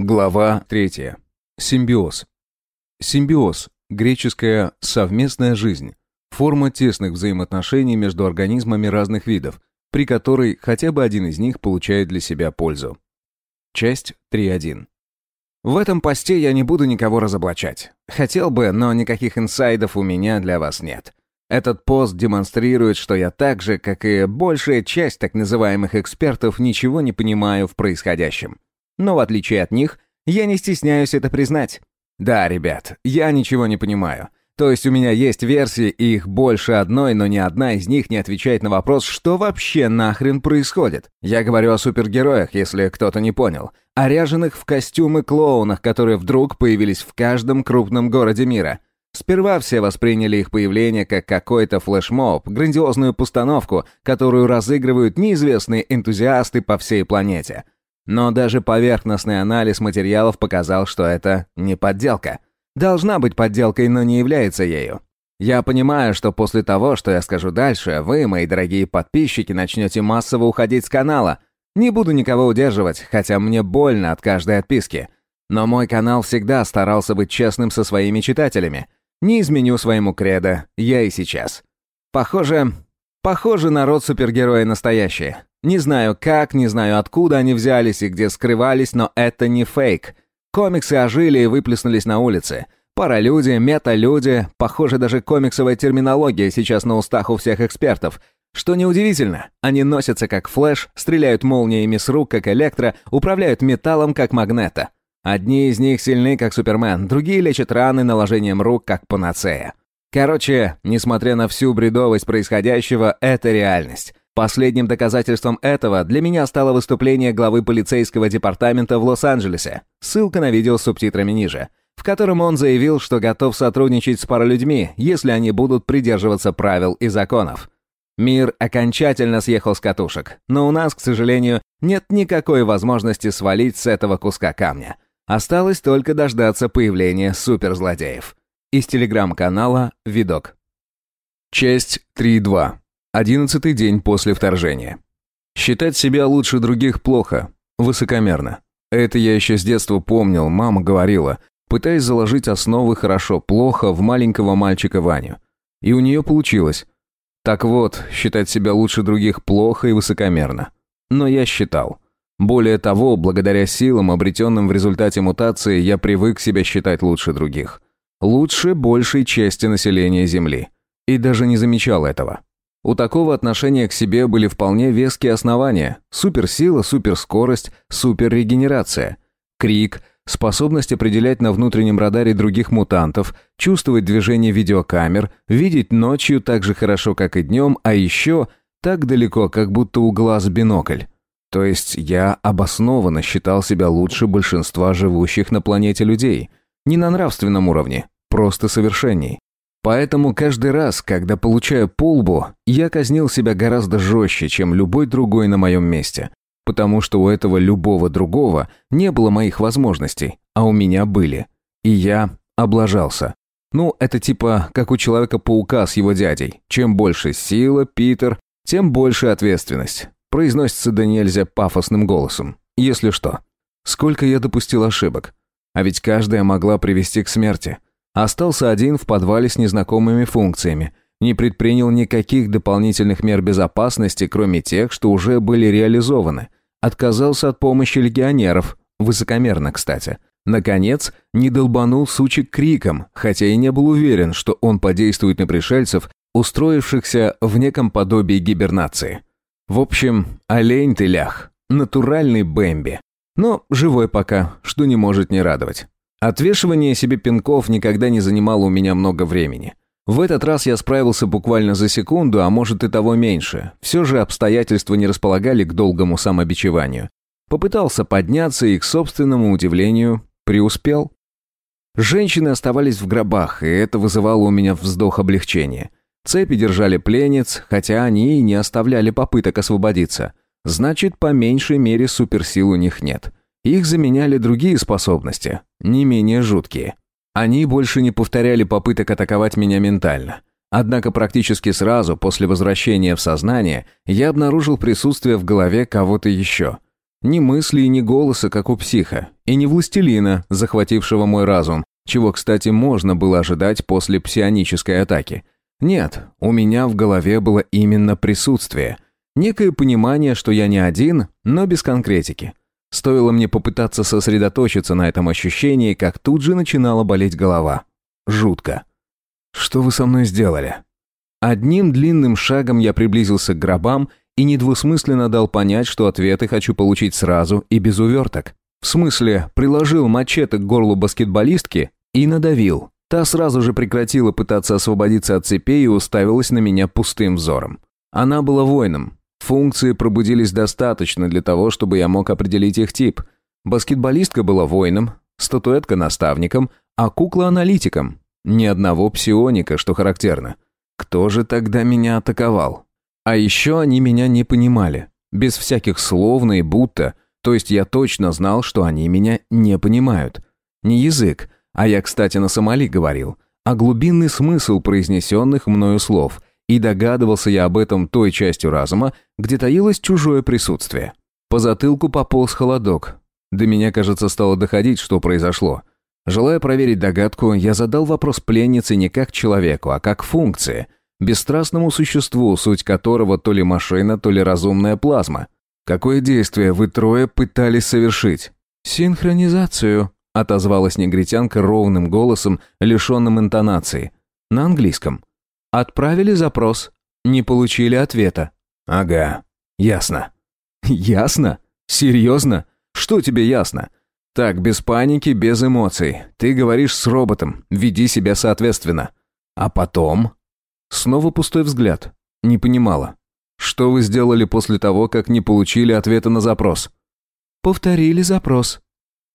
Глава 3. Симбиоз. Симбиоз – греческая «совместная жизнь», форма тесных взаимоотношений между организмами разных видов, при которой хотя бы один из них получает для себя пользу. Часть 3.1. В этом посте я не буду никого разоблачать. Хотел бы, но никаких инсайдов у меня для вас нет. Этот пост демонстрирует, что я так же, как и большая часть так называемых экспертов, ничего не понимаю в происходящем. Но в отличие от них, я не стесняюсь это признать. Да, ребят, я ничего не понимаю. То есть у меня есть версии, их больше одной, но ни одна из них не отвечает на вопрос, что вообще нахрен происходит. Я говорю о супергероях, если кто-то не понял. О ряженых в костюмы клоунах, которые вдруг появились в каждом крупном городе мира. Сперва все восприняли их появление как какой-то флешмоб, грандиозную постановку, которую разыгрывают неизвестные энтузиасты по всей планете. Но даже поверхностный анализ материалов показал, что это не подделка. Должна быть подделкой, но не является ею. Я понимаю, что после того, что я скажу дальше, вы, мои дорогие подписчики, начнете массово уходить с канала. Не буду никого удерживать, хотя мне больно от каждой отписки. Но мой канал всегда старался быть честным со своими читателями. Не изменю своему кредо, я и сейчас. Похоже, похоже, народ супергерои настоящие. Не знаю как, не знаю откуда они взялись и где скрывались, но это не фейк. Комиксы ожили и выплеснулись на улицы. Паралюди, металюди, похоже, даже комиксовая терминология сейчас на устах у всех экспертов. Что неудивительно, они носятся как флэш, стреляют молниями с рук, как электро, управляют металлом, как Магнето. Одни из них сильны, как Супермен, другие лечат раны наложением рук, как панацея. Короче, несмотря на всю бредовость происходящего, это реальность. Последним доказательством этого для меня стало выступление главы полицейского департамента в Лос-Анджелесе. Ссылка на видео с субтитрами ниже, в котором он заявил, что готов сотрудничать с паралюдьми, если они будут придерживаться правил и законов. Мир окончательно съехал с катушек, но у нас, к сожалению, нет никакой возможности свалить с этого куска камня. Осталось только дождаться появления суперзлодеев. Из телеграм-канала «Видок». Часть 3.2. Одиннадцатый день после вторжения. Считать себя лучше других плохо, высокомерно. Это я еще с детства помнил, мама говорила, пытаясь заложить основы хорошо-плохо в маленького мальчика Ваню. И у нее получилось. Так вот, считать себя лучше других плохо и высокомерно. Но я считал. Более того, благодаря силам, обретенным в результате мутации, я привык себя считать лучше других. Лучше большей части населения Земли. И даже не замечал этого. У такого отношения к себе были вполне веские основания. Суперсила, суперскорость, суперрегенерация. Крик, способность определять на внутреннем радаре других мутантов, чувствовать движение видеокамер, видеть ночью так же хорошо, как и днем, а еще так далеко, как будто у глаз бинокль. То есть я обоснованно считал себя лучше большинства живущих на планете людей. Не на нравственном уровне, просто совершенней. Поэтому каждый раз, когда получаю полбу, я казнил себя гораздо жестче, чем любой другой на моем месте. Потому что у этого любого другого не было моих возможностей, а у меня были. И я облажался. Ну, это типа как у Человека-паука с его дядей. Чем больше сила, Питер, тем больше ответственность. Произносится да нельзя пафосным голосом. Если что. Сколько я допустил ошибок. А ведь каждая могла привести к смерти. Остался один в подвале с незнакомыми функциями. Не предпринял никаких дополнительных мер безопасности, кроме тех, что уже были реализованы. Отказался от помощи легионеров. Высокомерно, кстати. Наконец, не долбанул сучек криком, хотя и не был уверен, что он подействует на пришельцев, устроившихся в неком подобии гибернации. В общем, олень ты лях. Натуральный Бэмби. Но живой пока, что не может не радовать. Отвешивание себе пинков никогда не занимало у меня много времени. В этот раз я справился буквально за секунду, а может и того меньше. Все же обстоятельства не располагали к долгому самобичеванию. Попытался подняться и, к собственному удивлению, преуспел. Женщины оставались в гробах, и это вызывало у меня вздох облегчения. Цепи держали пленниц, хотя они и не оставляли попыток освободиться. Значит, по меньшей мере суперсил у них нет. Их заменяли другие способности, не менее жуткие. Они больше не повторяли попыток атаковать меня ментально. Однако практически сразу после возвращения в сознание я обнаружил присутствие в голове кого-то еще. Ни мысли ни голоса, как у психа. И ни властелина, захватившего мой разум, чего, кстати, можно было ожидать после псионической атаки. Нет, у меня в голове было именно присутствие. Некое понимание, что я не один, но без конкретики. Стоило мне попытаться сосредоточиться на этом ощущении, как тут же начинала болеть голова. Жутко. «Что вы со мной сделали?» Одним длинным шагом я приблизился к гробам и недвусмысленно дал понять, что ответы хочу получить сразу и без уверток. В смысле, приложил мачете к горлу баскетболистки и надавил. Та сразу же прекратила пытаться освободиться от цепей и уставилась на меня пустым взором. Она была воином, Функции пробудились достаточно для того, чтобы я мог определить их тип. Баскетболистка была воином, статуэтка наставником, а кукла аналитиком. Ни одного псионика, что характерно. Кто же тогда меня атаковал? А еще они меня не понимали. Без всяких словно и будто. То есть я точно знал, что они меня не понимают. Не язык, а я, кстати, на Сомали говорил, а глубинный смысл произнесенных мною слов – и догадывался я об этом той частью разума, где таилось чужое присутствие. По затылку пополз холодок. До меня, кажется, стало доходить, что произошло. Желая проверить догадку, я задал вопрос пленнице не как человеку, а как функции, бесстрастному существу, суть которого то ли машина, то ли разумная плазма. Какое действие вы трое пытались совершить? Синхронизацию, отозвалась негритянка ровным голосом, лишенным интонации. На английском. Отправили запрос. Не получили ответа. Ага, ясно. Ясно? Серьезно? Что тебе ясно? Так, без паники, без эмоций. Ты говоришь с роботом, веди себя соответственно. А потом? Снова пустой взгляд. Не понимала. Что вы сделали после того, как не получили ответа на запрос? Повторили запрос.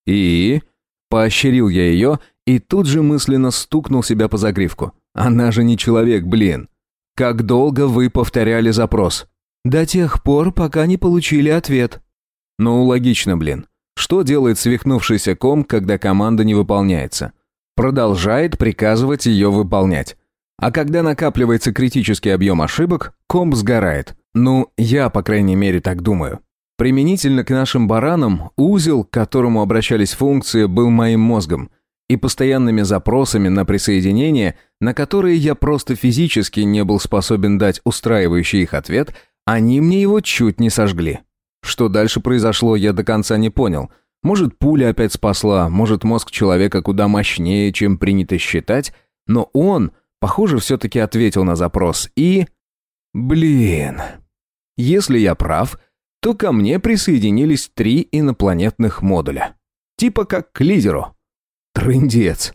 И? Поощрил я ее и тут же мысленно стукнул себя по загривку. Она же не человек, блин. Как долго вы повторяли запрос? До тех пор, пока не получили ответ. Ну, логично, блин. Что делает свихнувшийся ком, когда команда не выполняется? Продолжает приказывать ее выполнять. А когда накапливается критический объем ошибок, комп сгорает. Ну, я, по крайней мере, так думаю. Применительно к нашим баранам, узел, к которому обращались функции, был моим мозгом – и постоянными запросами на присоединение, на которые я просто физически не был способен дать устраивающий их ответ, они мне его чуть не сожгли. Что дальше произошло, я до конца не понял. Может, пуля опять спасла, может, мозг человека куда мощнее, чем принято считать, но он, похоже, все-таки ответил на запрос и... Блин. Если я прав, то ко мне присоединились три инопланетных модуля. Типа как к лидеру. Трындец.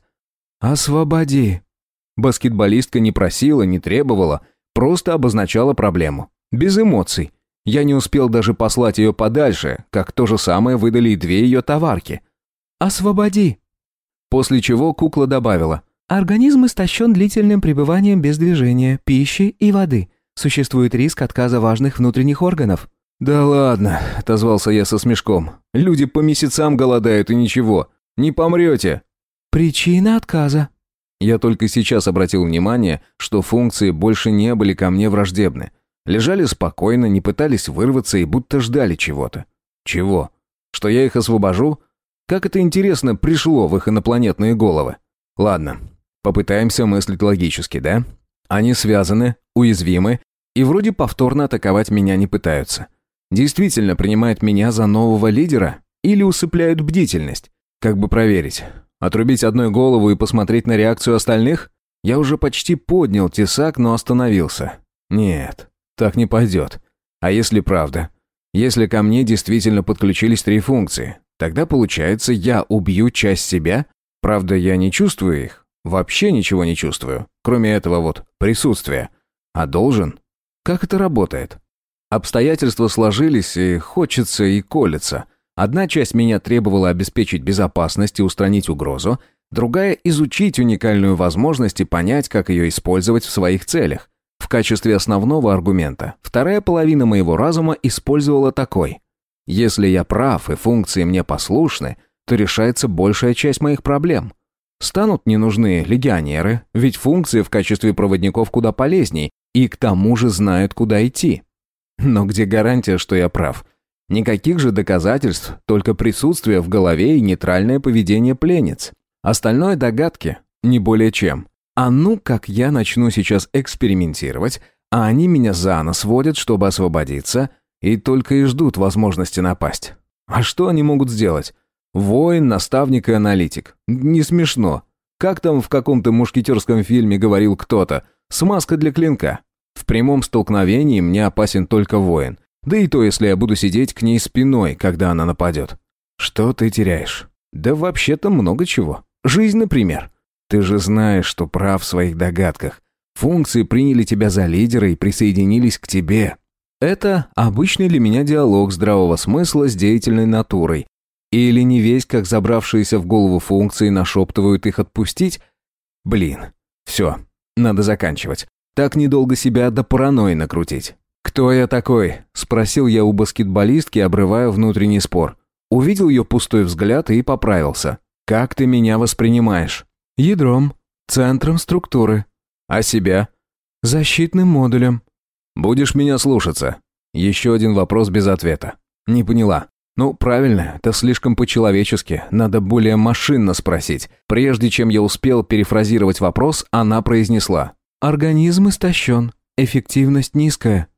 Освободи. Баскетболистка не просила, не требовала, просто обозначала проблему. Без эмоций. Я не успел даже послать ее подальше, как то же самое выдали и две ее товарки. «Освободи!» После чего кукла добавила. «Организм истощен длительным пребыванием без движения, пищи и воды. Существует риск отказа важных внутренних органов». «Да ладно», — отозвался я со смешком. «Люди по месяцам голодают и ничего. Не помрете». Причина отказа. Я только сейчас обратил внимание, что функции больше не были ко мне враждебны. Лежали спокойно, не пытались вырваться и будто ждали чего-то. Чего? Что я их освобожу? Как это интересно пришло в их инопланетные головы. Ладно, попытаемся мыслить логически, да? Они связаны, уязвимы и вроде повторно атаковать меня не пытаются. Действительно принимают меня за нового лидера или усыпляют бдительность? Как бы проверить? Отрубить одной голову и посмотреть на реакцию остальных? Я уже почти поднял тесак, но остановился. Нет, так не пойдет. А если правда? Если ко мне действительно подключились три функции, тогда получается, я убью часть себя? Правда, я не чувствую их. Вообще ничего не чувствую, кроме этого вот присутствия. А должен? Как это работает? Обстоятельства сложились, и хочется, и колется – Одна часть меня требовала обеспечить безопасность и устранить угрозу, другая – изучить уникальную возможность и понять, как ее использовать в своих целях. В качестве основного аргумента вторая половина моего разума использовала такой. Если я прав и функции мне послушны, то решается большая часть моих проблем. Станут не нужны легионеры, ведь функции в качестве проводников куда полезней и к тому же знают, куда идти. Но где гарантия, что я прав – Никаких же доказательств, только присутствие в голове и нейтральное поведение пленниц. Остальное догадки, не более чем. А ну, как я начну сейчас экспериментировать, а они меня за нос водят, чтобы освободиться, и только и ждут возможности напасть. А что они могут сделать? Воин, наставник и аналитик. Не смешно. Как там в каком-то мушкетерском фильме говорил кто-то? Смазка для клинка. В прямом столкновении мне опасен только воин. Да и то, если я буду сидеть к ней спиной, когда она нападет. Что ты теряешь? Да вообще-то много чего. Жизнь, например. Ты же знаешь, что прав в своих догадках. Функции приняли тебя за лидера и присоединились к тебе. Это обычный для меня диалог здравого смысла с деятельной натурой. Или не весь, как забравшиеся в голову функции нашептывают их отпустить? Блин, все, надо заканчивать. Так недолго себя до паранойи накрутить. «Кто я такой?» – спросил я у баскетболистки, обрывая внутренний спор. Увидел ее пустой взгляд и поправился. «Как ты меня воспринимаешь?» «Ядром, центром структуры». «А себя?» «Защитным модулем». «Будешь меня слушаться?» Еще один вопрос без ответа. «Не поняла». «Ну, правильно, это слишком по-человечески, надо более машинно спросить». Прежде чем я успел перефразировать вопрос, она произнесла. «Организм истощен, эффективность низкая»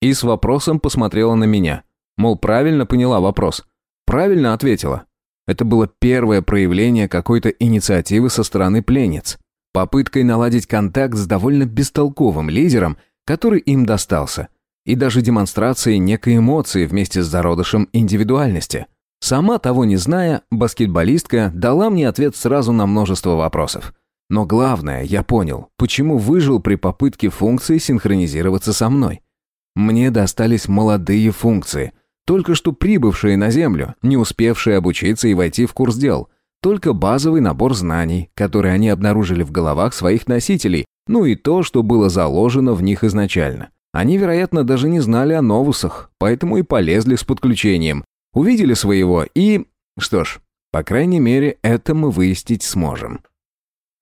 и с вопросом посмотрела на меня. Мол, правильно поняла вопрос. Правильно ответила. Это было первое проявление какой-то инициативы со стороны пленниц. Попыткой наладить контакт с довольно бестолковым лидером, который им достался. И даже демонстрацией некой эмоции вместе с зародышем индивидуальности. Сама того не зная, баскетболистка дала мне ответ сразу на множество вопросов. Но главное, я понял, почему выжил при попытке функции синхронизироваться со мной. Мне достались молодые функции, только что прибывшие на Землю, не успевшие обучиться и войти в курс дел. Только базовый набор знаний, которые они обнаружили в головах своих носителей, ну и то, что было заложено в них изначально. Они, вероятно, даже не знали о новусах, поэтому и полезли с подключением. Увидели своего и... Что ж, по крайней мере, это мы выяснить сможем.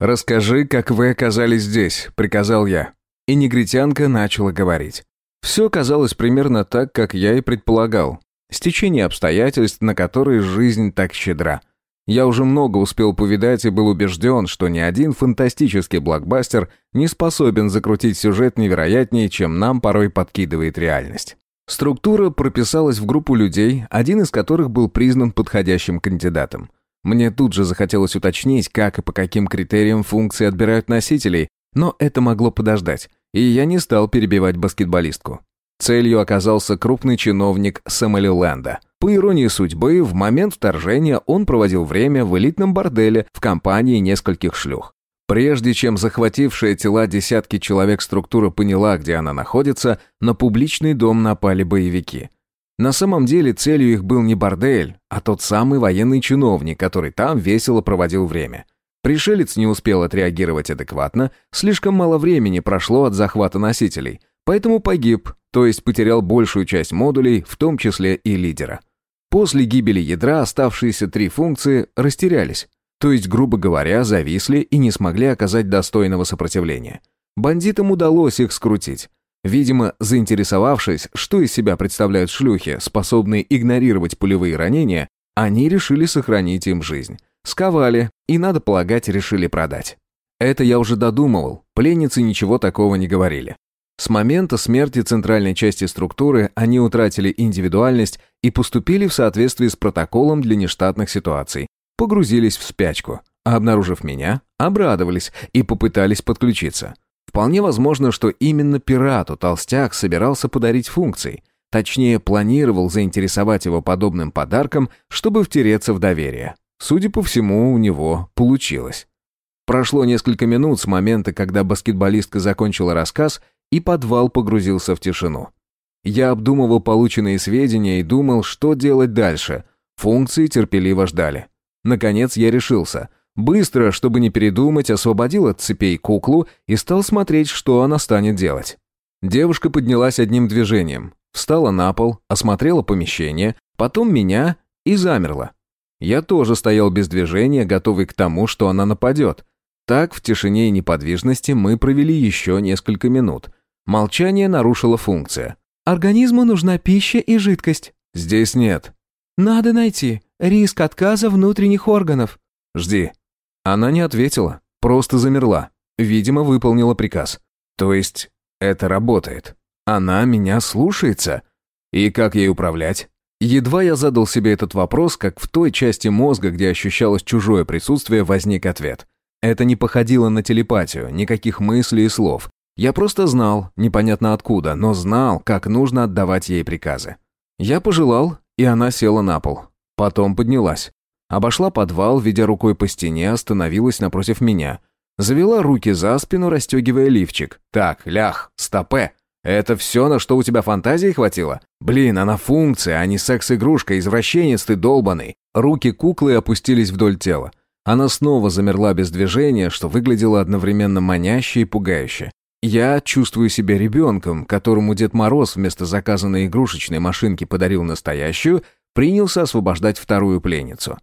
«Расскажи, как вы оказались здесь», — приказал я. И негритянка начала говорить. Все казалось примерно так, как я и предполагал. Стечение обстоятельств, на которые жизнь так щедра. Я уже много успел повидать и был убежден, что ни один фантастический блокбастер не способен закрутить сюжет невероятнее, чем нам порой подкидывает реальность. Структура прописалась в группу людей, один из которых был признан подходящим кандидатом. Мне тут же захотелось уточнить, как и по каким критериям функции отбирают носителей, но это могло подождать и я не стал перебивать баскетболистку. Целью оказался крупный чиновник Сомалиленда. По иронии судьбы, в момент вторжения он проводил время в элитном борделе в компании нескольких шлюх. Прежде чем захватившая тела десятки человек структура поняла, где она находится, на публичный дом напали боевики. На самом деле целью их был не бордель, а тот самый военный чиновник, который там весело проводил время – Пришелец не успел отреагировать адекватно, слишком мало времени прошло от захвата носителей, поэтому погиб, то есть потерял большую часть модулей, в том числе и лидера. После гибели ядра оставшиеся три функции растерялись, то есть, грубо говоря, зависли и не смогли оказать достойного сопротивления. Бандитам удалось их скрутить. Видимо, заинтересовавшись, что из себя представляют шлюхи, способные игнорировать пулевые ранения, они решили сохранить им жизнь. Сковали и, надо полагать, решили продать. Это я уже додумывал, пленницы ничего такого не говорили. С момента смерти центральной части структуры они утратили индивидуальность и поступили в соответствии с протоколом для нештатных ситуаций. Погрузились в спячку, а обнаружив меня, обрадовались и попытались подключиться. Вполне возможно, что именно пирату Толстяк собирался подарить функции. Точнее, планировал заинтересовать его подобным подарком, чтобы втереться в доверие. Судя по всему, у него получилось. Прошло несколько минут с момента, когда баскетболистка закончила рассказ, и подвал погрузился в тишину. Я обдумывал полученные сведения и думал, что делать дальше. Функции терпеливо ждали. Наконец я решился. Быстро, чтобы не передумать, освободил от цепей куклу и стал смотреть, что она станет делать. Девушка поднялась одним движением, встала на пол, осмотрела помещение, потом меня и замерла. Я тоже стоял без движения, готовый к тому, что она нападет. Так, в тишине и неподвижности мы провели еще несколько минут. Молчание нарушила функция. «Организму нужна пища и жидкость. Здесь нет. Надо найти. Риск отказа внутренних органов. Жди. Она не ответила, просто замерла. Видимо, выполнила приказ. То есть, это работает. Она меня слушается. И как ей управлять? Едва я задал себе этот вопрос, как в той части мозга, где ощущалось чужое присутствие, возник ответ. Это не походило на телепатию, никаких мыслей и слов. Я просто знал, непонятно откуда, но знал, как нужно отдавать ей приказы. Я пожелал, и она села на пол. Потом поднялась. Обошла подвал, ведя рукой по стене, остановилась напротив меня. Завела руки за спину, расстегивая лифчик. «Так, лях, стопе. Это все, на что у тебя фантазии хватило? Блин, она функция, а не секс-игрушка, извращенец ты долбанный». Руки куклы опустились вдоль тела. Она снова замерла без движения, что выглядело одновременно маняще и пугающе. Я чувствую себя ребенком, которому Дед Мороз вместо заказанной игрушечной машинки подарил настоящую, принялся освобождать вторую пленницу.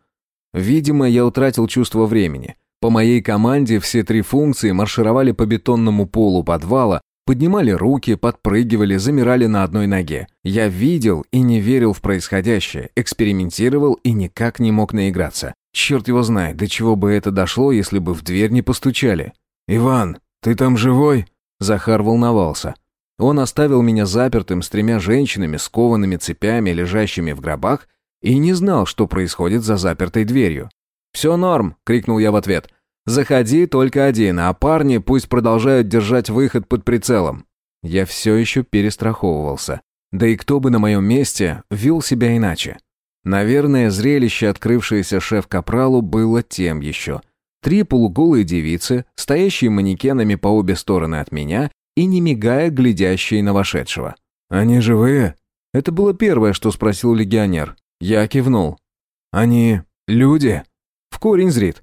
Видимо, я утратил чувство времени. По моей команде все три функции маршировали по бетонному полу подвала, поднимали руки, подпрыгивали, замирали на одной ноге. Я видел и не верил в происходящее, экспериментировал и никак не мог наиграться. Черт его знает, до чего бы это дошло, если бы в дверь не постучали. «Иван, ты там живой?» Захар волновался. Он оставил меня запертым с тремя женщинами, скованными цепями, лежащими в гробах, и не знал, что происходит за запертой дверью. «Все норм!» — крикнул я в ответ. «Заходи только один, а парни пусть продолжают держать выход под прицелом». Я все еще перестраховывался. Да и кто бы на моем месте вел себя иначе? Наверное, зрелище, открывшееся шеф-капралу, было тем еще — Три полуголые девицы, стоящие манекенами по обе стороны от меня и не мигая, глядящие на вошедшего. «Они живые?» Это было первое, что спросил легионер. Я кивнул. «Они люди?» В корень зрит.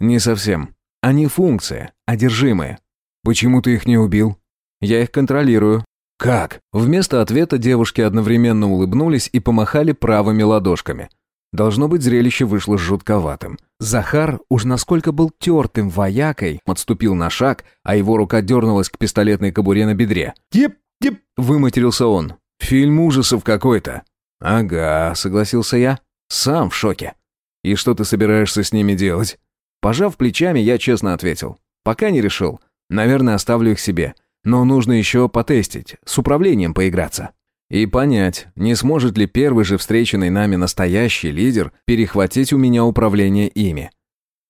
«Не совсем. Они функция, одержимые. Почему ты их не убил?» «Я их контролирую». «Как?» Вместо ответа девушки одновременно улыбнулись и помахали правыми ладошками. Должно быть, зрелище вышло жутковатым. Захар уж насколько был тертым воякой, отступил на шаг, а его рука дернулась к пистолетной кобуре на бедре. «Тип, тип!» — выматерился он. «Фильм ужасов какой-то». «Ага», — согласился я. «Сам в шоке». «И что ты собираешься с ними делать?» Пожав плечами, я честно ответил. «Пока не решил. Наверное, оставлю их себе. Но нужно еще потестить, с управлением поиграться». И понять, не сможет ли первый же встреченный нами настоящий лидер перехватить у меня управление ими.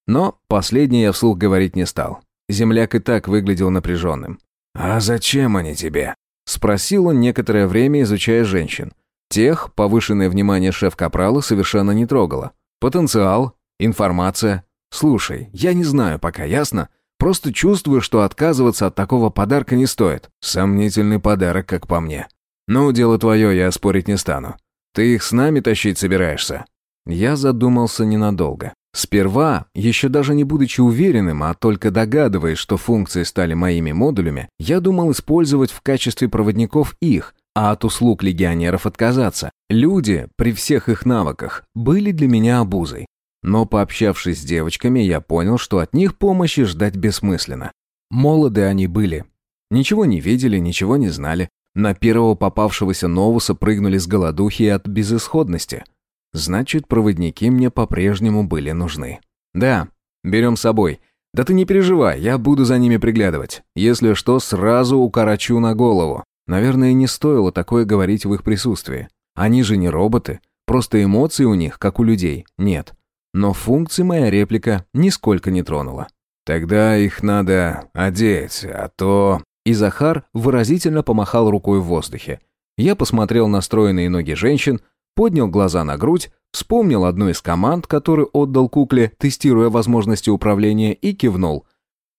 Но последнее я вслух говорить не стал. Земляк и так выглядел напряженным. «А зачем они тебе?» Спросил он некоторое время, изучая женщин. Тех повышенное внимание шеф-капрала совершенно не трогало. Потенциал, информация. Слушай, я не знаю пока, ясно? Просто чувствую, что отказываться от такого подарка не стоит. Сомнительный подарок, как по мне. «Ну, дело твое, я спорить не стану. Ты их с нами тащить собираешься?» Я задумался ненадолго. Сперва, еще даже не будучи уверенным, а только догадываясь, что функции стали моими модулями, я думал использовать в качестве проводников их, а от услуг легионеров отказаться. Люди, при всех их навыках, были для меня обузой. Но пообщавшись с девочками, я понял, что от них помощи ждать бессмысленно. Молоды они были. Ничего не видели, ничего не знали, на первого попавшегося Новуса прыгнули с голодухи от безысходности. Значит, проводники мне по-прежнему были нужны. Да, берем с собой. Да ты не переживай, я буду за ними приглядывать. Если что, сразу укорочу на голову. Наверное, не стоило такое говорить в их присутствии. Они же не роботы, просто эмоций у них, как у людей, нет. Но функции моя реплика нисколько не тронула. Тогда их надо одеть, а то... И Захар выразительно помахал рукой в воздухе. Я посмотрел на стройные ноги женщин, поднял глаза на грудь, вспомнил одну из команд, которую отдал кукле, тестируя возможности управления, и кивнул.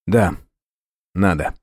«Да, надо».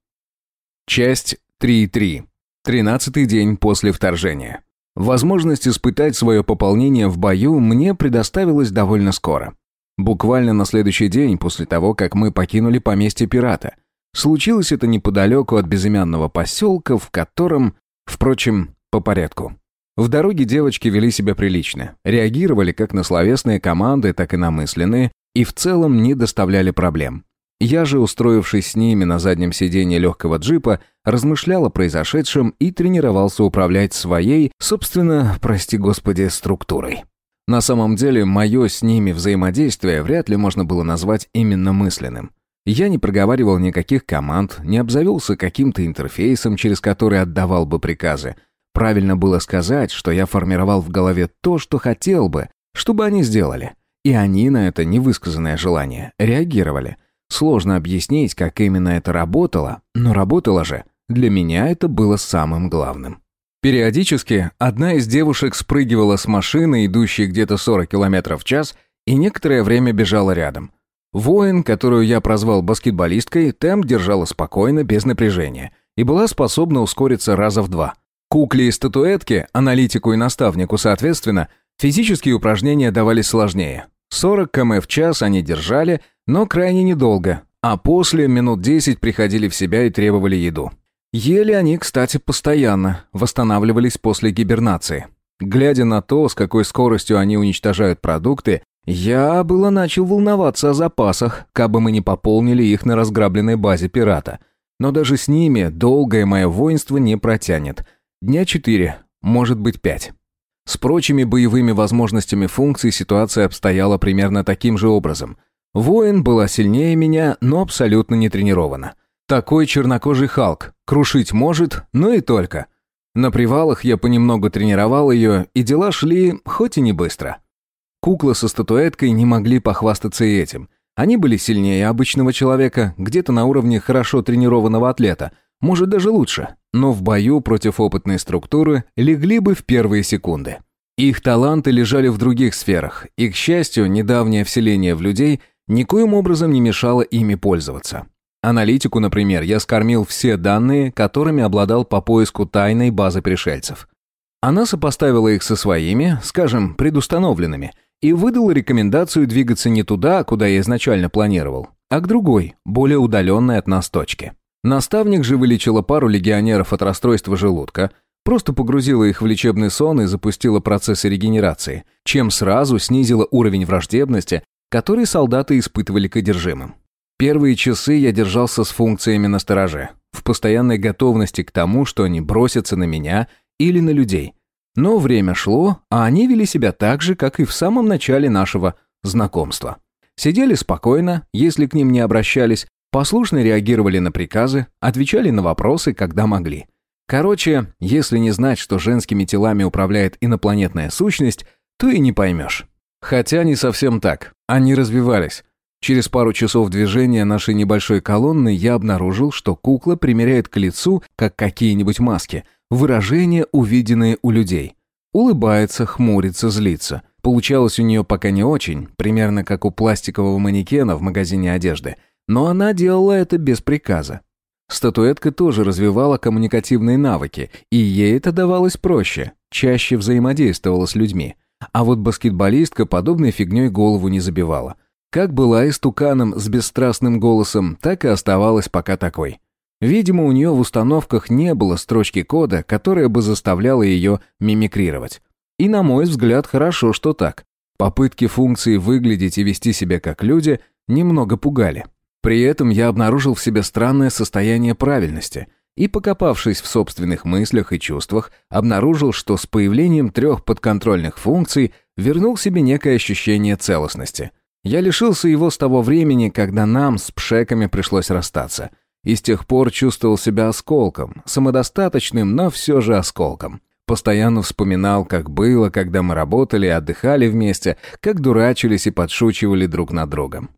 Часть 3.3. Тринадцатый день после вторжения. Возможность испытать свое пополнение в бою мне предоставилась довольно скоро. Буквально на следующий день после того, как мы покинули поместье пирата – Случилось это неподалеку от безымянного поселка, в котором, впрочем, по порядку. В дороге девочки вели себя прилично, реагировали как на словесные команды, так и на мысленные, и в целом не доставляли проблем. Я же, устроившись с ними на заднем сиденье легкого джипа, размышлял о произошедшем и тренировался управлять своей, собственно, прости господи, структурой. На самом деле, мое с ними взаимодействие вряд ли можно было назвать именно мысленным. Я не проговаривал никаких команд, не обзавелся каким-то интерфейсом, через который отдавал бы приказы. Правильно было сказать, что я формировал в голове то, что хотел бы, чтобы они сделали. И они на это невысказанное желание реагировали – Сложно объяснить, как именно это работало, но работало же. Для меня это было самым главным. Периодически одна из девушек спрыгивала с машины, идущей где-то 40 км в час, и некоторое время бежала рядом. Воин, которую я прозвал баскетболисткой, темп держала спокойно, без напряжения, и была способна ускориться раза в два. Кукле и статуэтке, аналитику и наставнику, соответственно, физические упражнения давались сложнее. 40 км в час они держали, но крайне недолго, а после минут 10 приходили в себя и требовали еду. Ели они, кстати, постоянно, восстанавливались после гибернации. Глядя на то, с какой скоростью они уничтожают продукты, я было начал волноваться о запасах, как бы мы не пополнили их на разграбленной базе пирата. Но даже с ними долгое мое воинство не протянет. Дня четыре, может быть пять. С прочими боевыми возможностями функций ситуация обстояла примерно таким же образом. Воин была сильнее меня, но абсолютно не тренирована. Такой чернокожий Халк, крушить может, но и только. На привалах я понемногу тренировал ее, и дела шли, хоть и не быстро. Кукла со статуэткой не могли похвастаться и этим. Они были сильнее обычного человека, где-то на уровне хорошо тренированного атлета, может даже лучше, но в бою против опытной структуры легли бы в первые секунды. Их таланты лежали в других сферах, и, к счастью, недавнее вселение в людей никоим образом не мешало ими пользоваться. Аналитику, например, я скормил все данные, которыми обладал по поиску тайной базы пришельцев. Она сопоставила их со своими, скажем, предустановленными, и выдала рекомендацию двигаться не туда, куда я изначально планировал, а к другой, более удаленной от нас точке. Наставник же вылечила пару легионеров от расстройства желудка, просто погрузила их в лечебный сон и запустила процессы регенерации, чем сразу снизила уровень враждебности, который солдаты испытывали к одержимым. Первые часы я держался с функциями на стороже, в постоянной готовности к тому, что они бросятся на меня или на людей. Но время шло, а они вели себя так же, как и в самом начале нашего знакомства. Сидели спокойно, если к ним не обращались, Послушно реагировали на приказы, отвечали на вопросы, когда могли. Короче, если не знать, что женскими телами управляет инопланетная сущность, то и не поймешь. Хотя не совсем так. Они развивались. Через пару часов движения нашей небольшой колонны я обнаружил, что кукла примеряет к лицу, как какие-нибудь маски, выражения, увиденные у людей. Улыбается, хмурится, злится. Получалось у нее пока не очень, примерно как у пластикового манекена в магазине одежды – но она делала это без приказа. Статуэтка тоже развивала коммуникативные навыки, и ей это давалось проще, чаще взаимодействовала с людьми. А вот баскетболистка подобной фигней голову не забивала. Как была истуканом с бесстрастным голосом, так и оставалась пока такой. Видимо, у нее в установках не было строчки кода, которая бы заставляла ее мимикрировать. И, на мой взгляд, хорошо, что так. Попытки функции выглядеть и вести себя как люди немного пугали. При этом я обнаружил в себе странное состояние правильности и, покопавшись в собственных мыслях и чувствах, обнаружил, что с появлением трех подконтрольных функций вернул себе некое ощущение целостности. Я лишился его с того времени, когда нам с пшеками пришлось расстаться. И с тех пор чувствовал себя осколком, самодостаточным, но все же осколком. Постоянно вспоминал, как было, когда мы работали и отдыхали вместе, как дурачились и подшучивали друг над другом.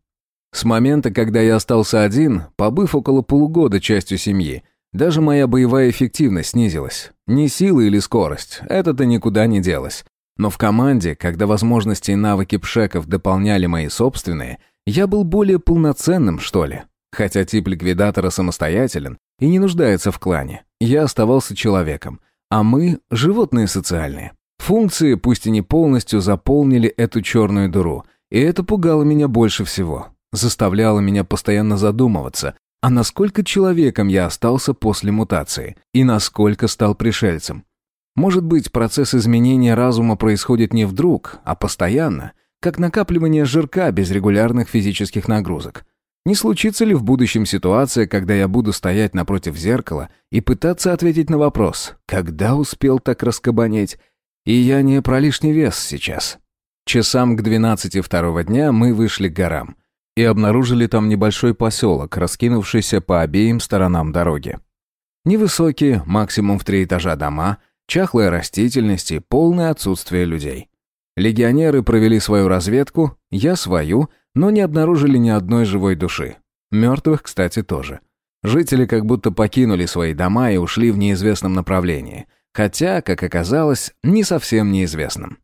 С момента, когда я остался один, побыв около полугода частью семьи, даже моя боевая эффективность снизилась. Не сила или скорость, это-то никуда не делось. Но в команде, когда возможности и навыки пшеков дополняли мои собственные, я был более полноценным, что ли. Хотя тип ликвидатора самостоятелен и не нуждается в клане, я оставался человеком, а мы – животные социальные. Функции, пусть и не полностью, заполнили эту черную дыру, и это пугало меня больше всего заставляло меня постоянно задумываться, а насколько человеком я остался после мутации и насколько стал пришельцем. Может быть, процесс изменения разума происходит не вдруг, а постоянно, как накапливание жирка без регулярных физических нагрузок. Не случится ли в будущем ситуация, когда я буду стоять напротив зеркала и пытаться ответить на вопрос, когда успел так раскабанеть? И я не про лишний вес сейчас. Часам к 12 второго дня мы вышли к горам и обнаружили там небольшой поселок, раскинувшийся по обеим сторонам дороги. Невысокие, максимум в три этажа дома, чахлая растительность и полное отсутствие людей. Легионеры провели свою разведку, я свою, но не обнаружили ни одной живой души. Мертвых, кстати, тоже. Жители как будто покинули свои дома и ушли в неизвестном направлении, хотя, как оказалось, не совсем неизвестном.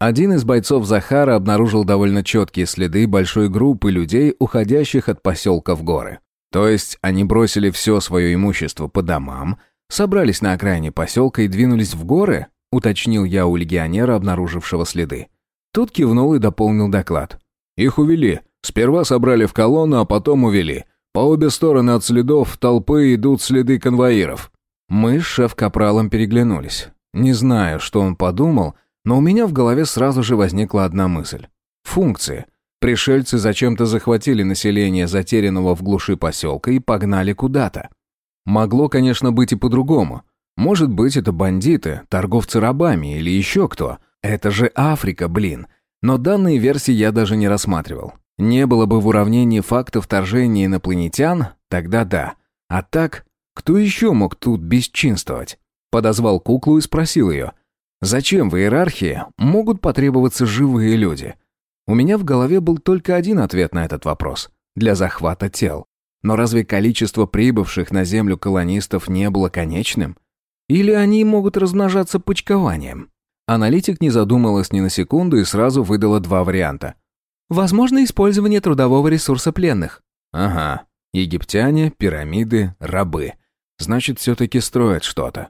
Один из бойцов Захара обнаружил довольно четкие следы большой группы людей, уходящих от поселка в горы. То есть они бросили все свое имущество по домам, собрались на окраине поселка и двинулись в горы, уточнил я у легионера, обнаружившего следы. Тут кивнул и дополнил доклад. Их увели. Сперва собрали в колонну, а потом увели. По обе стороны от следов толпы идут следы конвоиров. Мы с шеф-капралом переглянулись. Не знаю, что он подумал, но у меня в голове сразу же возникла одна мысль. Функции. Пришельцы зачем-то захватили население затерянного в глуши поселка и погнали куда-то. Могло, конечно, быть и по-другому. Может быть, это бандиты, торговцы рабами или еще кто. Это же Африка, блин. Но данные версии я даже не рассматривал. Не было бы в уравнении факта вторжения инопланетян, тогда да. А так, кто еще мог тут бесчинствовать? Подозвал куклу и спросил ее. Зачем в иерархии могут потребоваться живые люди? У меня в голове был только один ответ на этот вопрос. Для захвата тел. Но разве количество прибывших на Землю колонистов не было конечным? Или они могут размножаться почкованием? Аналитик не задумалась ни на секунду и сразу выдала два варианта. Возможно использование трудового ресурса пленных. Ага. Египтяне, пирамиды, рабы. Значит, все-таки строят что-то.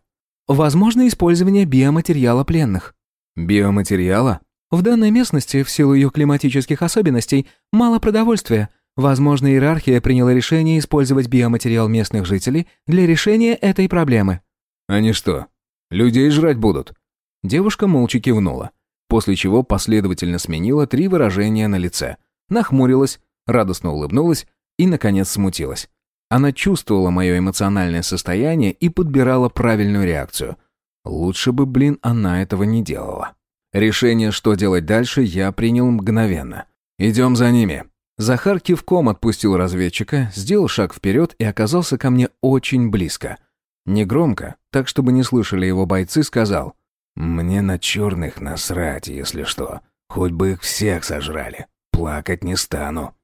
Возможно использование биоматериала пленных. Биоматериала? В данной местности, в силу ее климатических особенностей, мало продовольствия. Возможно, иерархия приняла решение использовать биоматериал местных жителей для решения этой проблемы. Они что, людей жрать будут? Девушка молча кивнула, после чего последовательно сменила три выражения на лице. Нахмурилась, радостно улыбнулась и, наконец, смутилась. Она чувствовала мое эмоциональное состояние и подбирала правильную реакцию. Лучше бы, блин, она этого не делала. Решение, что делать дальше, я принял мгновенно. «Идем за ними». Захар кивком отпустил разведчика, сделал шаг вперед и оказался ко мне очень близко. Негромко, так чтобы не слышали его бойцы, сказал мне на черных насрать, если что. Хоть бы их всех сожрали. Плакать не стану.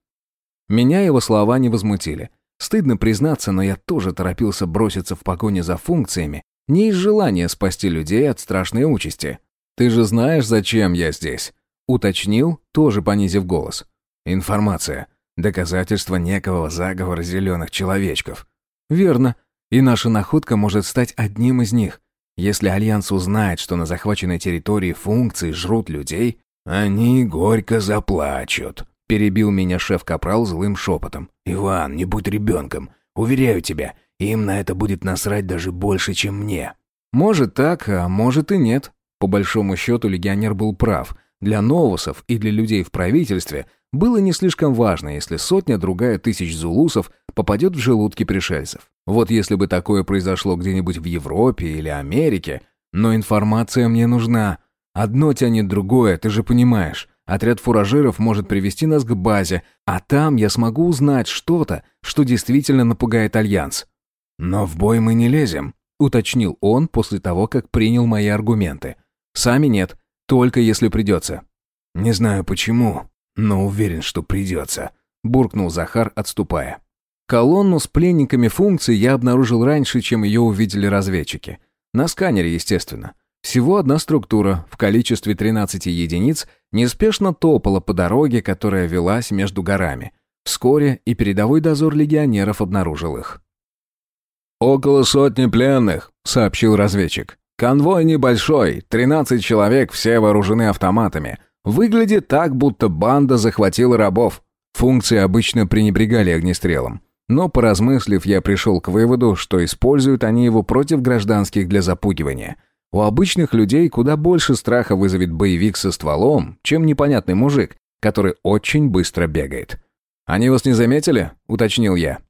Меня его слова не возмутили. Стыдно признаться, но я тоже торопился броситься в погоне за функциями, не из желания спасти людей от страшной участи. «Ты же знаешь, зачем я здесь?» Уточнил, тоже понизив голос. «Информация. Доказательство некого заговора зеленых человечков». «Верно. И наша находка может стать одним из них. Если Альянс узнает, что на захваченной территории функции жрут людей, они горько заплачут», — перебил меня шеф-капрал злым шепотом. «Иван, не будь ребенком. Уверяю тебя, им на это будет насрать даже больше, чем мне». «Может так, а может и нет». По большому счету легионер был прав. Для новосов и для людей в правительстве было не слишком важно, если сотня-другая тысяч зулусов попадет в желудки пришельцев. Вот если бы такое произошло где-нибудь в Европе или Америке, но информация мне нужна. Одно тянет другое, ты же понимаешь. Отряд фуражиров может привести нас к базе, а там я смогу узнать что-то, что действительно напугает Альянс. Но в бой мы не лезем, уточнил он после того, как принял мои аргументы. Сами нет, только если придется. Не знаю почему, но уверен, что придется, буркнул Захар, отступая. Колонну с пленниками функций я обнаружил раньше, чем ее увидели разведчики. На сканере, естественно. Всего одна структура, в количестве 13 единиц, неспешно топала по дороге, которая велась между горами. Вскоре и передовой дозор легионеров обнаружил их. «Около сотни пленных», — сообщил разведчик. «Конвой небольшой, 13 человек, все вооружены автоматами. Выглядит так, будто банда захватила рабов». Функции обычно пренебрегали огнестрелом. Но, поразмыслив, я пришел к выводу, что используют они его против гражданских для запугивания. У обычных людей куда больше страха вызовет боевик со стволом, чем непонятный мужик, который очень быстро бегает. «Они вас не заметили?» — уточнил я.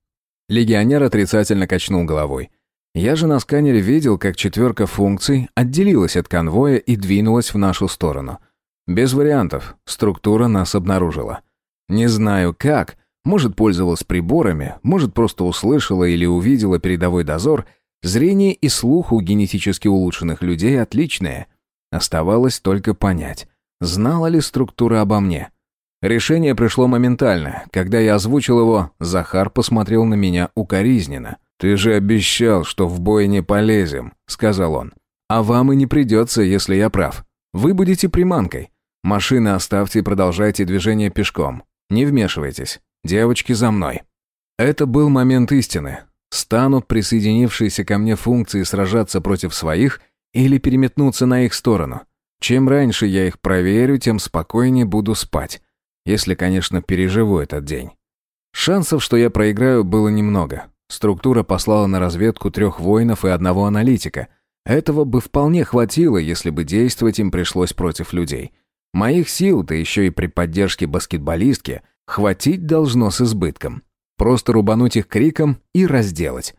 Легионер отрицательно качнул головой. Я же на сканере видел, как четверка функций отделилась от конвоя и двинулась в нашу сторону. Без вариантов, структура нас обнаружила. Не знаю как, может пользовалась приборами, может просто услышала или увидела передовой дозор, зрение и слух у генетически улучшенных людей отличные. Оставалось только понять, знала ли структура обо мне. Решение пришло моментально. Когда я озвучил его, Захар посмотрел на меня укоризненно. «Ты же обещал, что в бой не полезем», — сказал он. «А вам и не придется, если я прав. Вы будете приманкой. Машины оставьте и продолжайте движение пешком. Не вмешивайтесь. Девочки, за мной». Это был момент истины. Станут присоединившиеся ко мне функции сражаться против своих или переметнуться на их сторону. Чем раньше я их проверю, тем спокойнее буду спать. Если, конечно, переживу этот день. Шансов, что я проиграю, было немного. Структура послала на разведку трех воинов и одного аналитика. Этого бы вполне хватило, если бы действовать им пришлось против людей. Моих сил, да еще и при поддержке баскетболистки, хватить должно с избытком. Просто рубануть их криком и разделать.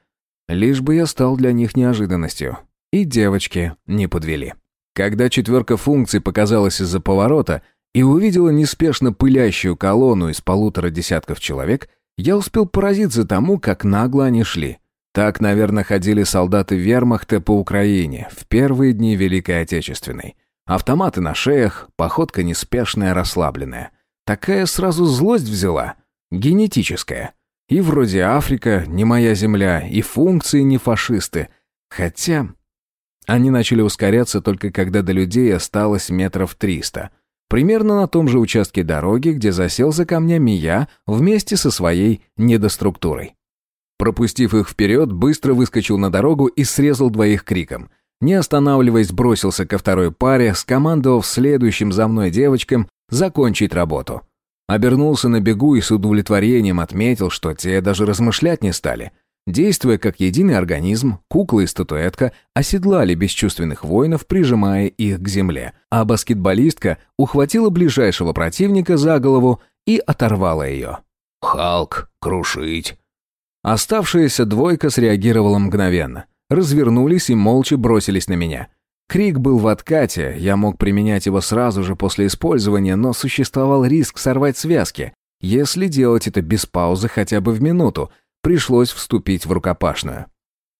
Лишь бы я стал для них неожиданностью. И девочки не подвели. Когда четверка функций показалась из-за поворота и увидела неспешно пылящую колонну из полутора десятков человек, я успел поразиться тому, как нагло они шли. Так, наверное, ходили солдаты вермахта по Украине в первые дни Великой Отечественной. Автоматы на шеях, походка неспешная, расслабленная. Такая сразу злость взяла. Генетическая. И вроде Африка не моя земля, и функции не фашисты. Хотя... Они начали ускоряться только когда до людей осталось метров триста — Примерно на том же участке дороги, где засел за камнями я вместе со своей недоструктурой. Пропустив их вперед, быстро выскочил на дорогу и срезал двоих криком. Не останавливаясь, бросился ко второй паре, скомандовав следующим за мной девочкам закончить работу. Обернулся на бегу и с удовлетворением отметил, что те даже размышлять не стали – Действуя как единый организм, кукла и статуэтка оседлали бесчувственных воинов, прижимая их к земле, а баскетболистка ухватила ближайшего противника за голову и оторвала ее. «Халк, крушить!» Оставшаяся двойка среагировала мгновенно. Развернулись и молча бросились на меня. Крик был в откате, я мог применять его сразу же после использования, но существовал риск сорвать связки, если делать это без паузы хотя бы в минуту, Пришлось вступить в рукопашную.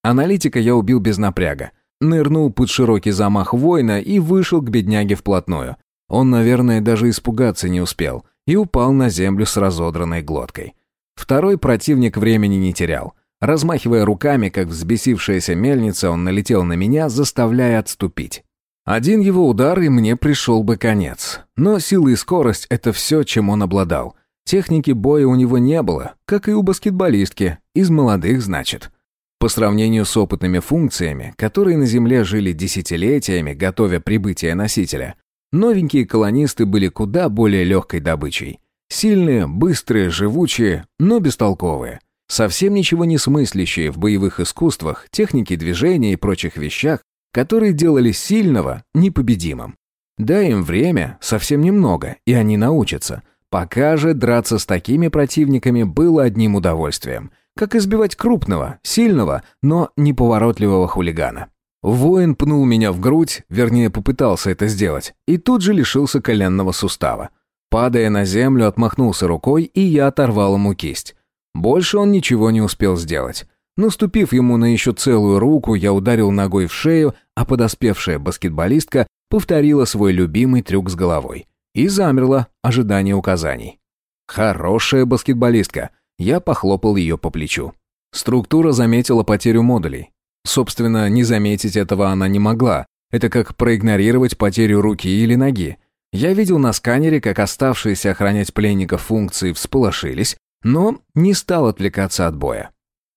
Аналитика я убил без напряга. Нырнул под широкий замах воина и вышел к бедняге вплотную. Он, наверное, даже испугаться не успел и упал на землю с разодранной глоткой. Второй противник времени не терял. Размахивая руками, как взбесившаяся мельница, он налетел на меня, заставляя отступить. Один его удар, и мне пришел бы конец. Но сила и скорость — это все, чем он обладал. Техники боя у него не было, как и у баскетболистки, из молодых, значит. По сравнению с опытными функциями, которые на Земле жили десятилетиями, готовя прибытие носителя, новенькие колонисты были куда более легкой добычей. Сильные, быстрые, живучие, но бестолковые. Совсем ничего не смыслящие в боевых искусствах, технике движения и прочих вещах, которые делали сильного непобедимым. Дай им время, совсем немного, и они научатся – Пока же драться с такими противниками было одним удовольствием. Как избивать крупного, сильного, но неповоротливого хулигана. Воин пнул меня в грудь, вернее попытался это сделать, и тут же лишился коленного сустава. Падая на землю, отмахнулся рукой, и я оторвал ему кисть. Больше он ничего не успел сделать. Наступив ему на еще целую руку, я ударил ногой в шею, а подоспевшая баскетболистка повторила свой любимый трюк с головой и замерла, ожидание указаний. Хорошая баскетболистка. Я похлопал ее по плечу. Структура заметила потерю модулей. Собственно, не заметить этого она не могла. Это как проигнорировать потерю руки или ноги. Я видел на сканере, как оставшиеся охранять пленников функции всполошились, но не стал отвлекаться от боя.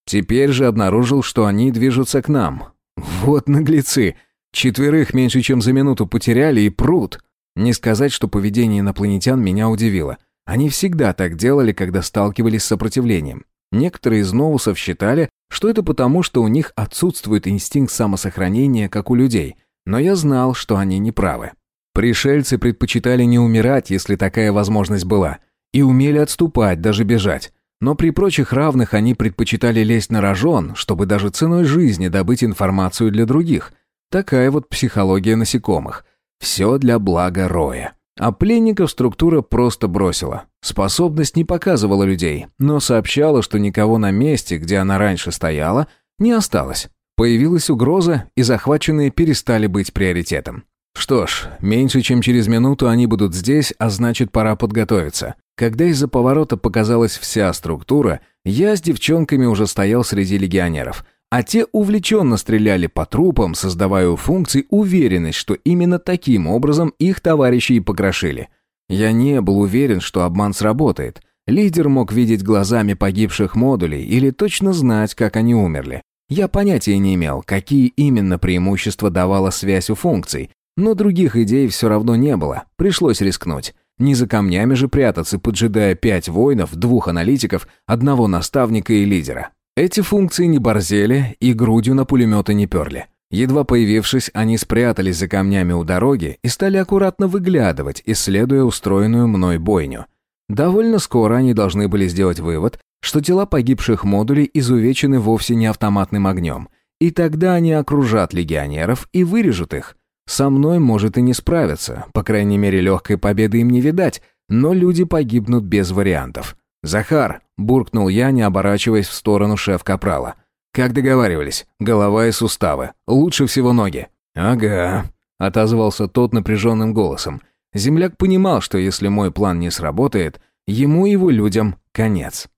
Теперь же обнаружил, что они движутся к нам. Вот наглецы. Четверых меньше чем за минуту потеряли и прут. Не сказать, что поведение инопланетян меня удивило. Они всегда так делали, когда сталкивались с сопротивлением. Некоторые из новусов считали, что это потому, что у них отсутствует инстинкт самосохранения, как у людей, но я знал, что они неправы. Пришельцы предпочитали не умирать, если такая возможность была, и умели отступать, даже бежать. Но при прочих равных они предпочитали лезть на рожон, чтобы даже ценой жизни добыть информацию для других. Такая вот психология насекомых. Все для блага Роя. А пленников структура просто бросила. Способность не показывала людей, но сообщала, что никого на месте, где она раньше стояла, не осталось. Появилась угроза, и захваченные перестали быть приоритетом. Что ж, меньше чем через минуту они будут здесь, а значит пора подготовиться. Когда из-за поворота показалась вся структура, я с девчонками уже стоял среди легионеров – а те увлеченно стреляли по трупам, создавая у функций уверенность, что именно таким образом их товарищи и покрошили. Я не был уверен, что обман сработает. Лидер мог видеть глазами погибших модулей или точно знать, как они умерли. Я понятия не имел, какие именно преимущества давала связь у функций, но других идей все равно не было, пришлось рискнуть. Не за камнями же прятаться, поджидая пять воинов, двух аналитиков, одного наставника и лидера. Эти функции не борзели и грудью на пулеметы не перли. Едва появившись, они спрятались за камнями у дороги и стали аккуратно выглядывать, исследуя устроенную мной бойню. Довольно скоро они должны были сделать вывод, что тела погибших модулей изувечены вовсе не автоматным огнем. И тогда они окружат легионеров и вырежут их. Со мной может и не справиться, по крайней мере легкой победы им не видать, но люди погибнут без вариантов. «Захар!» – буркнул я, не оборачиваясь в сторону шеф-капрала. «Как договаривались, голова и суставы. Лучше всего ноги». «Ага», – отозвался тот напряженным голосом. Земляк понимал, что если мой план не сработает, ему и его людям конец.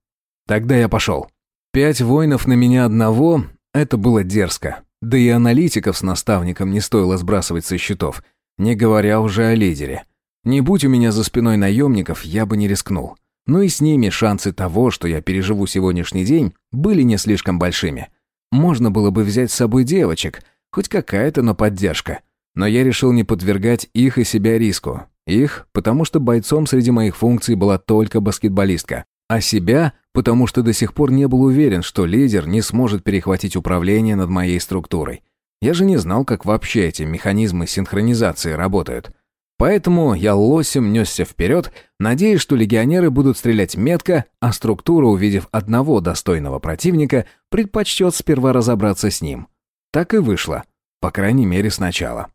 Тогда я пошел. Пять воинов на меня одного – это было дерзко. Да и аналитиков с наставником не стоило сбрасывать со счетов, не говоря уже о лидере. Не будь у меня за спиной наемников, я бы не рискнул но и с ними шансы того, что я переживу сегодняшний день, были не слишком большими. Можно было бы взять с собой девочек, хоть какая-то, но поддержка. Но я решил не подвергать их и себя риску. Их, потому что бойцом среди моих функций была только баскетболистка. А себя, потому что до сих пор не был уверен, что лидер не сможет перехватить управление над моей структурой. Я же не знал, как вообще эти механизмы синхронизации работают. Поэтому я лосем несся вперед, надеясь, что легионеры будут стрелять метко, а структура, увидев одного достойного противника, предпочтет сперва разобраться с ним. Так и вышло. По крайней мере, сначала.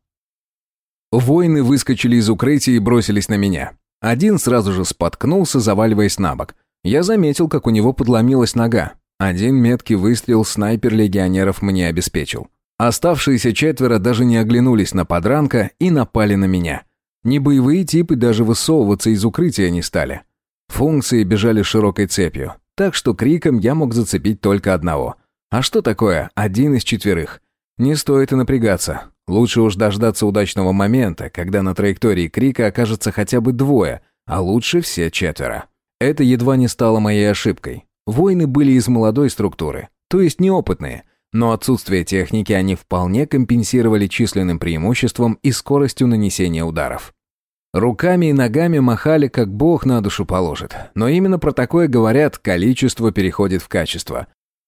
Воины выскочили из укрытия и бросились на меня. Один сразу же споткнулся, заваливаясь на бок. Я заметил, как у него подломилась нога. Один меткий выстрел снайпер легионеров мне обеспечил. Оставшиеся четверо даже не оглянулись на подранка и напали на меня. Не боевые типы даже высовываться из укрытия не стали. Функции бежали широкой цепью, так что криком я мог зацепить только одного. А что такое один из четверых? Не стоит и напрягаться. Лучше уж дождаться удачного момента, когда на траектории крика окажется хотя бы двое, а лучше все четверо. Это едва не стало моей ошибкой. Воины были из молодой структуры, то есть неопытные – но отсутствие техники они вполне компенсировали численным преимуществом и скоростью нанесения ударов. Руками и ногами махали, как бог на душу положит. Но именно про такое говорят, количество переходит в качество.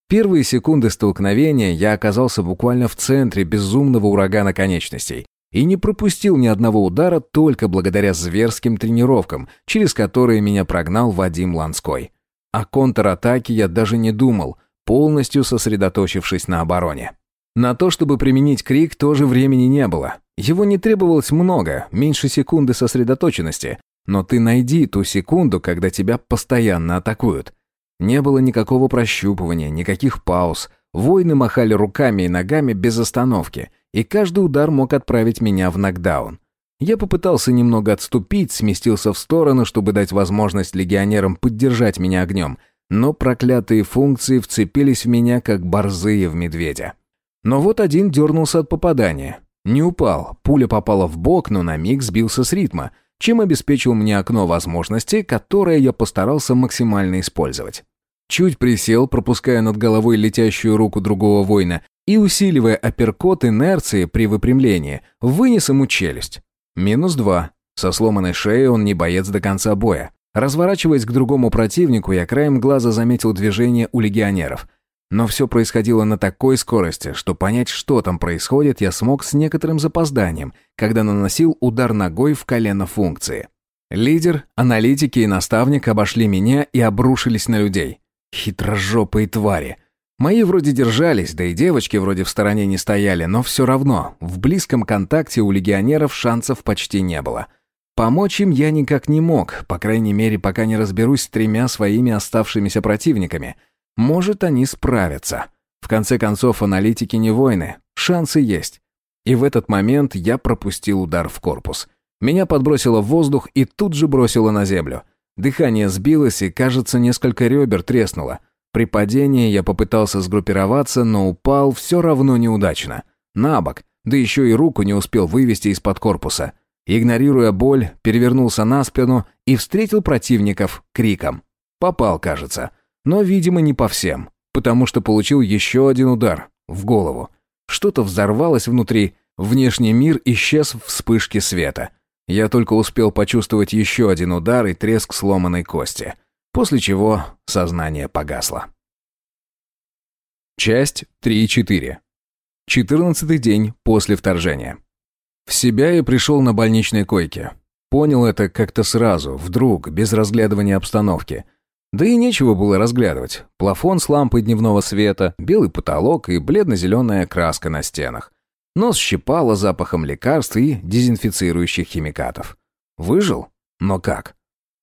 Первые секунды столкновения я оказался буквально в центре безумного урагана конечностей и не пропустил ни одного удара только благодаря зверским тренировкам, через которые меня прогнал Вадим Ланской. О контратаке я даже не думал, полностью сосредоточившись на обороне. На то, чтобы применить крик, тоже времени не было. Его не требовалось много, меньше секунды сосредоточенности, но ты найди ту секунду, когда тебя постоянно атакуют. Не было никакого прощупывания, никаких пауз. Воины махали руками и ногами без остановки, и каждый удар мог отправить меня в нокдаун. Я попытался немного отступить, сместился в сторону, чтобы дать возможность легионерам поддержать меня огнем, но проклятые функции вцепились в меня, как борзые в медведя. Но вот один дернулся от попадания. Не упал, пуля попала в бок, но на миг сбился с ритма, чем обеспечил мне окно возможностей, которое я постарался максимально использовать. Чуть присел, пропуская над головой летящую руку другого воина, и, усиливая апперкот инерции при выпрямлении, вынес ему челюсть. Минус два. Со сломанной шеей он не боец до конца боя. Разворачиваясь к другому противнику, я краем глаза заметил движение у легионеров. Но все происходило на такой скорости, что понять, что там происходит, я смог с некоторым запозданием, когда наносил удар ногой в колено функции. Лидер, аналитики и наставник обошли меня и обрушились на людей. Хитрожопые твари. Мои вроде держались, да и девочки вроде в стороне не стояли, но все равно, в близком контакте у легионеров шансов почти не было. Помочь им я никак не мог, по крайней мере, пока не разберусь с тремя своими оставшимися противниками. Может, они справятся. В конце концов, аналитики не воины, шансы есть. И в этот момент я пропустил удар в корпус. Меня подбросило в воздух и тут же бросило на землю. Дыхание сбилось и, кажется, несколько ребер треснуло. При падении я попытался сгруппироваться, но упал все равно неудачно. На бок, да еще и руку не успел вывести из-под корпуса. Игнорируя боль, перевернулся на спину и встретил противников криком. Попал, кажется. Но, видимо, не по всем, потому что получил еще один удар в голову. Что-то взорвалось внутри, внешний мир исчез в вспышке света. Я только успел почувствовать еще один удар и треск сломанной кости, после чего сознание погасло. Часть 3.4. Четырнадцатый день после вторжения. В себя я пришел на больничной койке. Понял это как-то сразу, вдруг, без разглядывания обстановки. Да и нечего было разглядывать. Плафон с лампой дневного света, белый потолок и бледно-зеленая краска на стенах. Нос щипало запахом лекарств и дезинфицирующих химикатов. Выжил? Но как?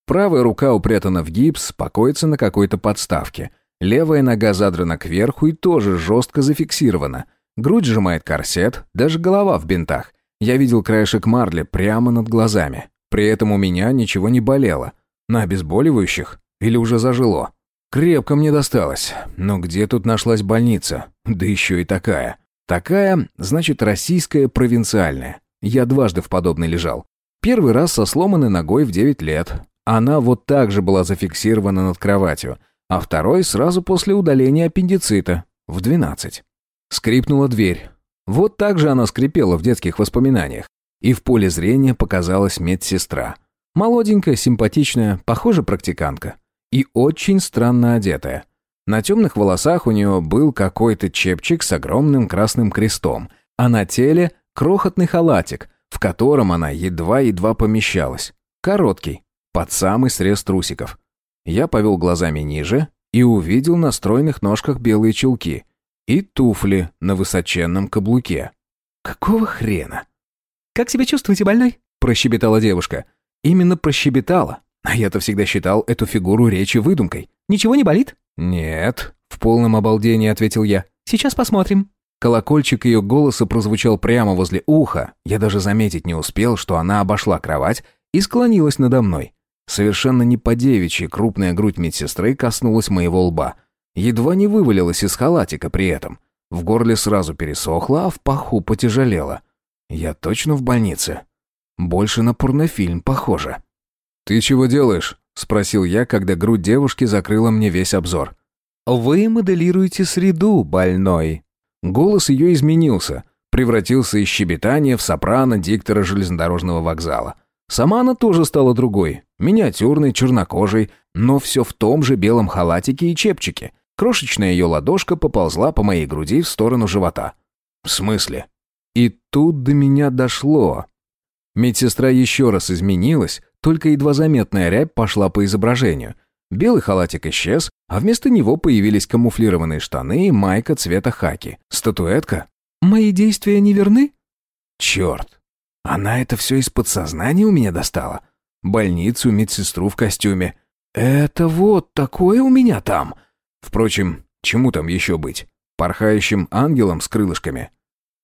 Правая рука упрятана в гипс, покоится на какой-то подставке. Левая нога задрана кверху и тоже жестко зафиксирована. Грудь сжимает корсет, даже голова в бинтах. Я видел краешек марли прямо над глазами. При этом у меня ничего не болело. На обезболивающих? Или уже зажило? Крепко мне досталось. Но где тут нашлась больница? Да еще и такая. Такая, значит, российская провинциальная. Я дважды в подобной лежал. Первый раз со сломанной ногой в 9 лет. Она вот так же была зафиксирована над кроватью. А второй сразу после удаления аппендицита. В 12. Скрипнула дверь. Вот так же она скрипела в детских воспоминаниях. И в поле зрения показалась медсестра. Молоденькая, симпатичная, похоже, практикантка. И очень странно одетая. На темных волосах у нее был какой-то чепчик с огромным красным крестом, а на теле крохотный халатик, в котором она едва-едва помещалась. Короткий, под самый срез трусиков. Я повел глазами ниже и увидел на стройных ножках белые чулки и туфли на высоченном каблуке. Какого хрена? «Как себя чувствуете, больной?» – прощебетала девушка. Именно прощебетала. А я-то всегда считал эту фигуру речи выдумкой. «Ничего не болит?» «Нет», — в полном обалдении ответил я. «Сейчас посмотрим». Колокольчик ее голоса прозвучал прямо возле уха. Я даже заметить не успел, что она обошла кровать и склонилась надо мной. Совершенно не по-девичьи крупная грудь медсестры коснулась моего лба. Едва не вывалилась из халатика при этом. В горле сразу пересохло, а в паху потяжелело. Я точно в больнице. Больше на порнофильм похоже. «Ты чего делаешь?» — спросил я, когда грудь девушки закрыла мне весь обзор. «Вы моделируете среду, больной». Голос ее изменился, превратился из щебетания в сопрано диктора железнодорожного вокзала. Сама она тоже стала другой, миниатюрной, чернокожей, но все в том же белом халатике и чепчике. Крошечная ее ладошка поползла по моей груди в сторону живота. «В смысле?» И тут до меня дошло. Медсестра еще раз изменилась, только едва заметная рябь пошла по изображению. Белый халатик исчез, а вместо него появились камуфлированные штаны и майка цвета хаки. Статуэтка? «Мои действия не верны?» «Черт! Она это все из подсознания у меня достала? Больницу, медсестру в костюме. Это вот такое у меня там!» Впрочем, чему там еще быть? Порхающим ангелом с крылышками?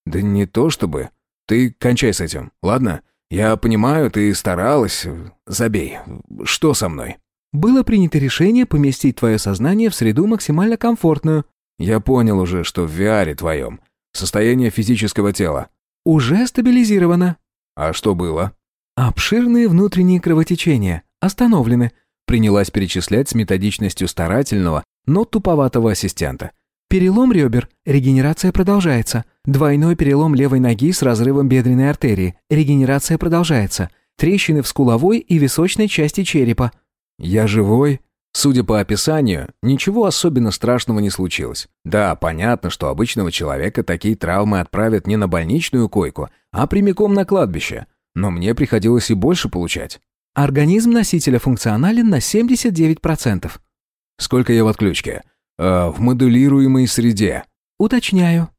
Да не то чтобы. Ты кончай с этим, ладно? «Я понимаю, ты старалась. Забей. Что со мной?» «Было принято решение поместить твое сознание в среду максимально комфортную». «Я понял уже, что в VR твоем. Состояние физического тела». «Уже стабилизировано». «А что было?» «Обширные внутренние кровотечения. Остановлены». Принялась перечислять с методичностью старательного, но туповатого ассистента. Перелом ребер. Регенерация продолжается. Двойной перелом левой ноги с разрывом бедренной артерии. Регенерация продолжается. Трещины в скуловой и височной части черепа. Я живой? Судя по описанию, ничего особенно страшного не случилось. Да, понятно, что обычного человека такие травмы отправят не на больничную койку, а прямиком на кладбище. Но мне приходилось и больше получать. Организм носителя функционален на 79%. Сколько я в отключке? А, в моделируемой среде. Уточняю.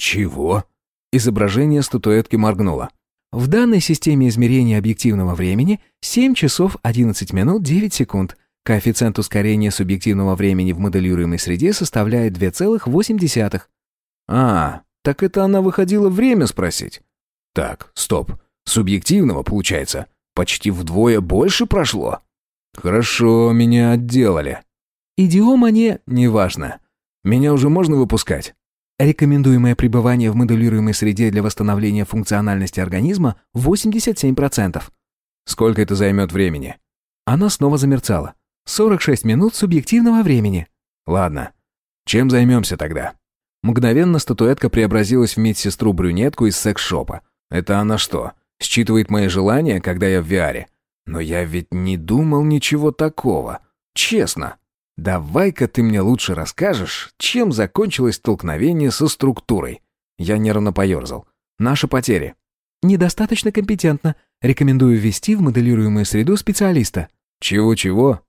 Чего? Изображение статуэтки моргнуло. В данной системе измерения объективного времени 7 часов 11 минут 9 секунд. Коэффициент ускорения субъективного времени в моделируемой среде составляет 2,8. А, так это она выходила время спросить. Так, стоп. Субъективного, получается, почти вдвое больше прошло. Хорошо, меня отделали. Идиома не... Неважно. Меня уже можно выпускать? Рекомендуемое пребывание в моделируемой среде для восстановления функциональности организма 87%. Сколько это займет времени? Она снова замерцала. 46 минут субъективного времени. Ладно. Чем займемся тогда? Мгновенно статуэтка преобразилась в медсестру-брюнетку из секс-шопа. Это она что, считывает мои желания, когда я в VR? Но я ведь не думал ничего такого. Честно. «Давай-ка ты мне лучше расскажешь, чем закончилось столкновение со структурой». Я нервно поерзал. «Наши потери». «Недостаточно компетентно. Рекомендую ввести в моделируемую среду специалиста». «Чего-чего?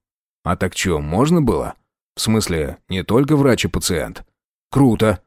А так что, можно было? В смысле, не только врач и пациент?» «Круто.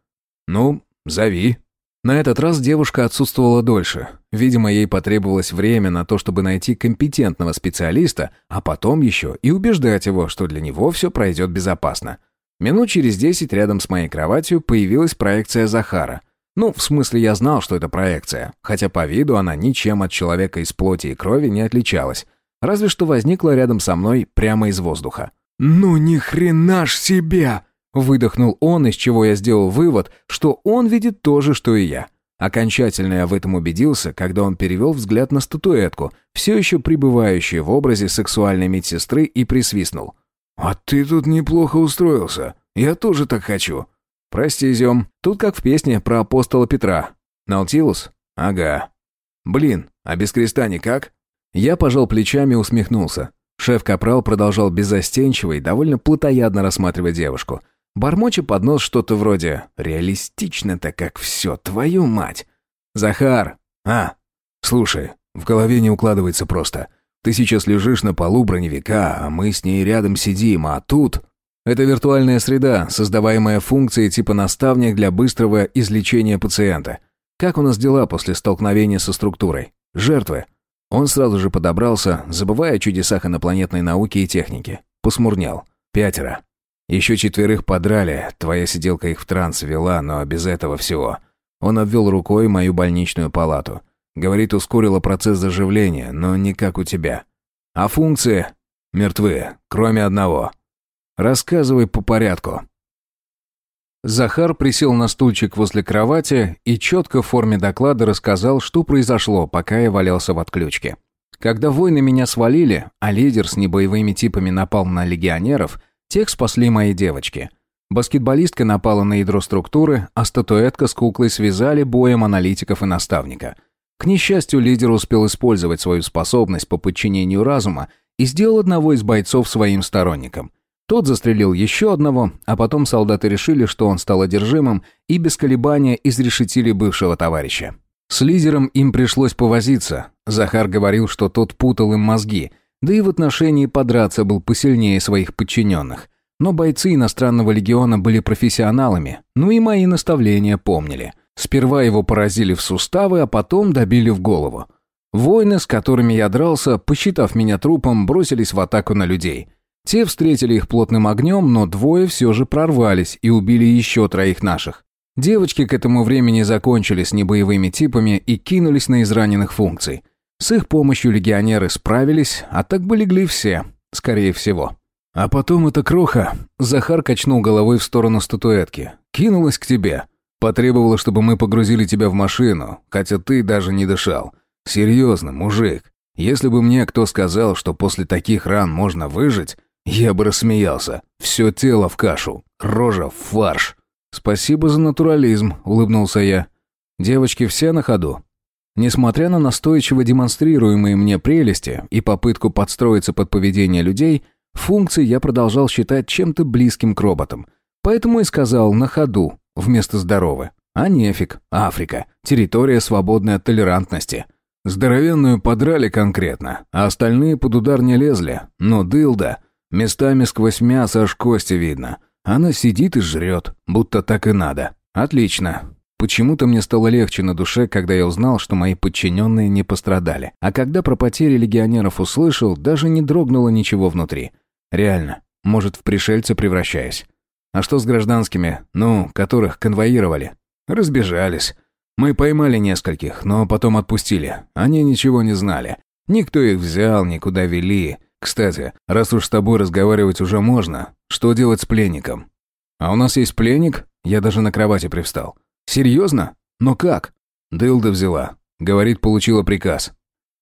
Ну, зови». На этот раз девушка отсутствовала дольше. Видимо, ей потребовалось время на то, чтобы найти компетентного специалиста, а потом еще и убеждать его, что для него все пройдет безопасно. Минут через десять рядом с моей кроватью появилась проекция Захара. Ну, в смысле, я знал, что это проекция, хотя по виду она ничем от человека из плоти и крови не отличалась. Разве что возникла рядом со мной прямо из воздуха. «Ну ни хрена ж себе!» Выдохнул он, из чего я сделал вывод, что он видит то же, что и я. Окончательно я в этом убедился, когда он перевел взгляд на статуэтку, все еще пребывающую в образе сексуальной медсестры, и присвистнул. «А ты тут неплохо устроился. Я тоже так хочу». «Прости, Зем, тут как в песне про апостола Петра. Наутилус? Ага. Блин, а без креста никак?» Я пожал плечами и усмехнулся. Шеф-капрал продолжал беззастенчиво и довольно плотоядно рассматривать девушку – Бормоча под нос что-то вроде «Реалистично-то как все, твою мать!» «Захар! А, слушай, в голове не укладывается просто. Ты сейчас лежишь на полу броневика, а мы с ней рядом сидим, а тут...» Это виртуальная среда, создаваемая функцией типа наставник для быстрого излечения пациента. Как у нас дела после столкновения со структурой? Жертвы. Он сразу же подобрался, забывая о чудесах инопланетной науки и техники. Посмурнял. Пятеро. Еще четверых подрали, твоя сиделка их в транс вела, но без этого всего. Он обвел рукой мою больничную палату. Говорит, ускорила процесс заживления, но не как у тебя. А функции? Мертвы, кроме одного. Рассказывай по порядку. Захар присел на стульчик возле кровати и четко в форме доклада рассказал, что произошло, пока я валялся в отключке. Когда войны меня свалили, а лидер с небоевыми типами напал на легионеров – Тех спасли мои девочки. Баскетболистка напала на ядро структуры, а статуэтка с куклой связали боем аналитиков и наставника. К несчастью, лидер успел использовать свою способность по подчинению разума и сделал одного из бойцов своим сторонником. Тот застрелил еще одного, а потом солдаты решили, что он стал одержимым, и без колебания изрешетили бывшего товарища. С лидером им пришлось повозиться. Захар говорил, что тот путал им мозги – да и в отношении подраться был посильнее своих подчиненных. Но бойцы иностранного легиона были профессионалами, ну и мои наставления помнили. Сперва его поразили в суставы, а потом добили в голову. Воины, с которыми я дрался, посчитав меня трупом, бросились в атаку на людей. Те встретили их плотным огнем, но двое все же прорвались и убили еще троих наших. Девочки к этому времени закончили с небоевыми типами и кинулись на израненных функций. С их помощью легионеры справились, а так бы легли все, скорее всего. А потом эта кроха, Захар качнул головой в сторону статуэтки, кинулась к тебе. Потребовала, чтобы мы погрузили тебя в машину, хотя ты даже не дышал. Серьезно, мужик, если бы мне кто сказал, что после таких ран можно выжить, я бы рассмеялся. Все тело в кашу, рожа в фарш. Спасибо за натурализм, улыбнулся я. Девочки все на ходу. Несмотря на настойчиво демонстрируемые мне прелести и попытку подстроиться под поведение людей, функции я продолжал считать чем-то близким к роботам. Поэтому и сказал «на ходу» вместо «здоровы». А нефиг, Африка, территория, свободная от толерантности. Здоровенную подрали конкретно, а остальные под удар не лезли. Но дылда, местами сквозь мясо аж кости видно. Она сидит и жрет, будто так и надо. Отлично. Почему-то мне стало легче на душе, когда я узнал, что мои подчиненные не пострадали. А когда про потери легионеров услышал, даже не дрогнуло ничего внутри. Реально, может, в пришельца превращаюсь. А что с гражданскими, ну, которых конвоировали? Разбежались. Мы поймали нескольких, но потом отпустили. Они ничего не знали. Никто их взял, никуда вели. Кстати, раз уж с тобой разговаривать уже можно, что делать с пленником? А у нас есть пленник? Я даже на кровати привстал. Серьезно? Но как? Дылда взяла. Говорит, получила приказ.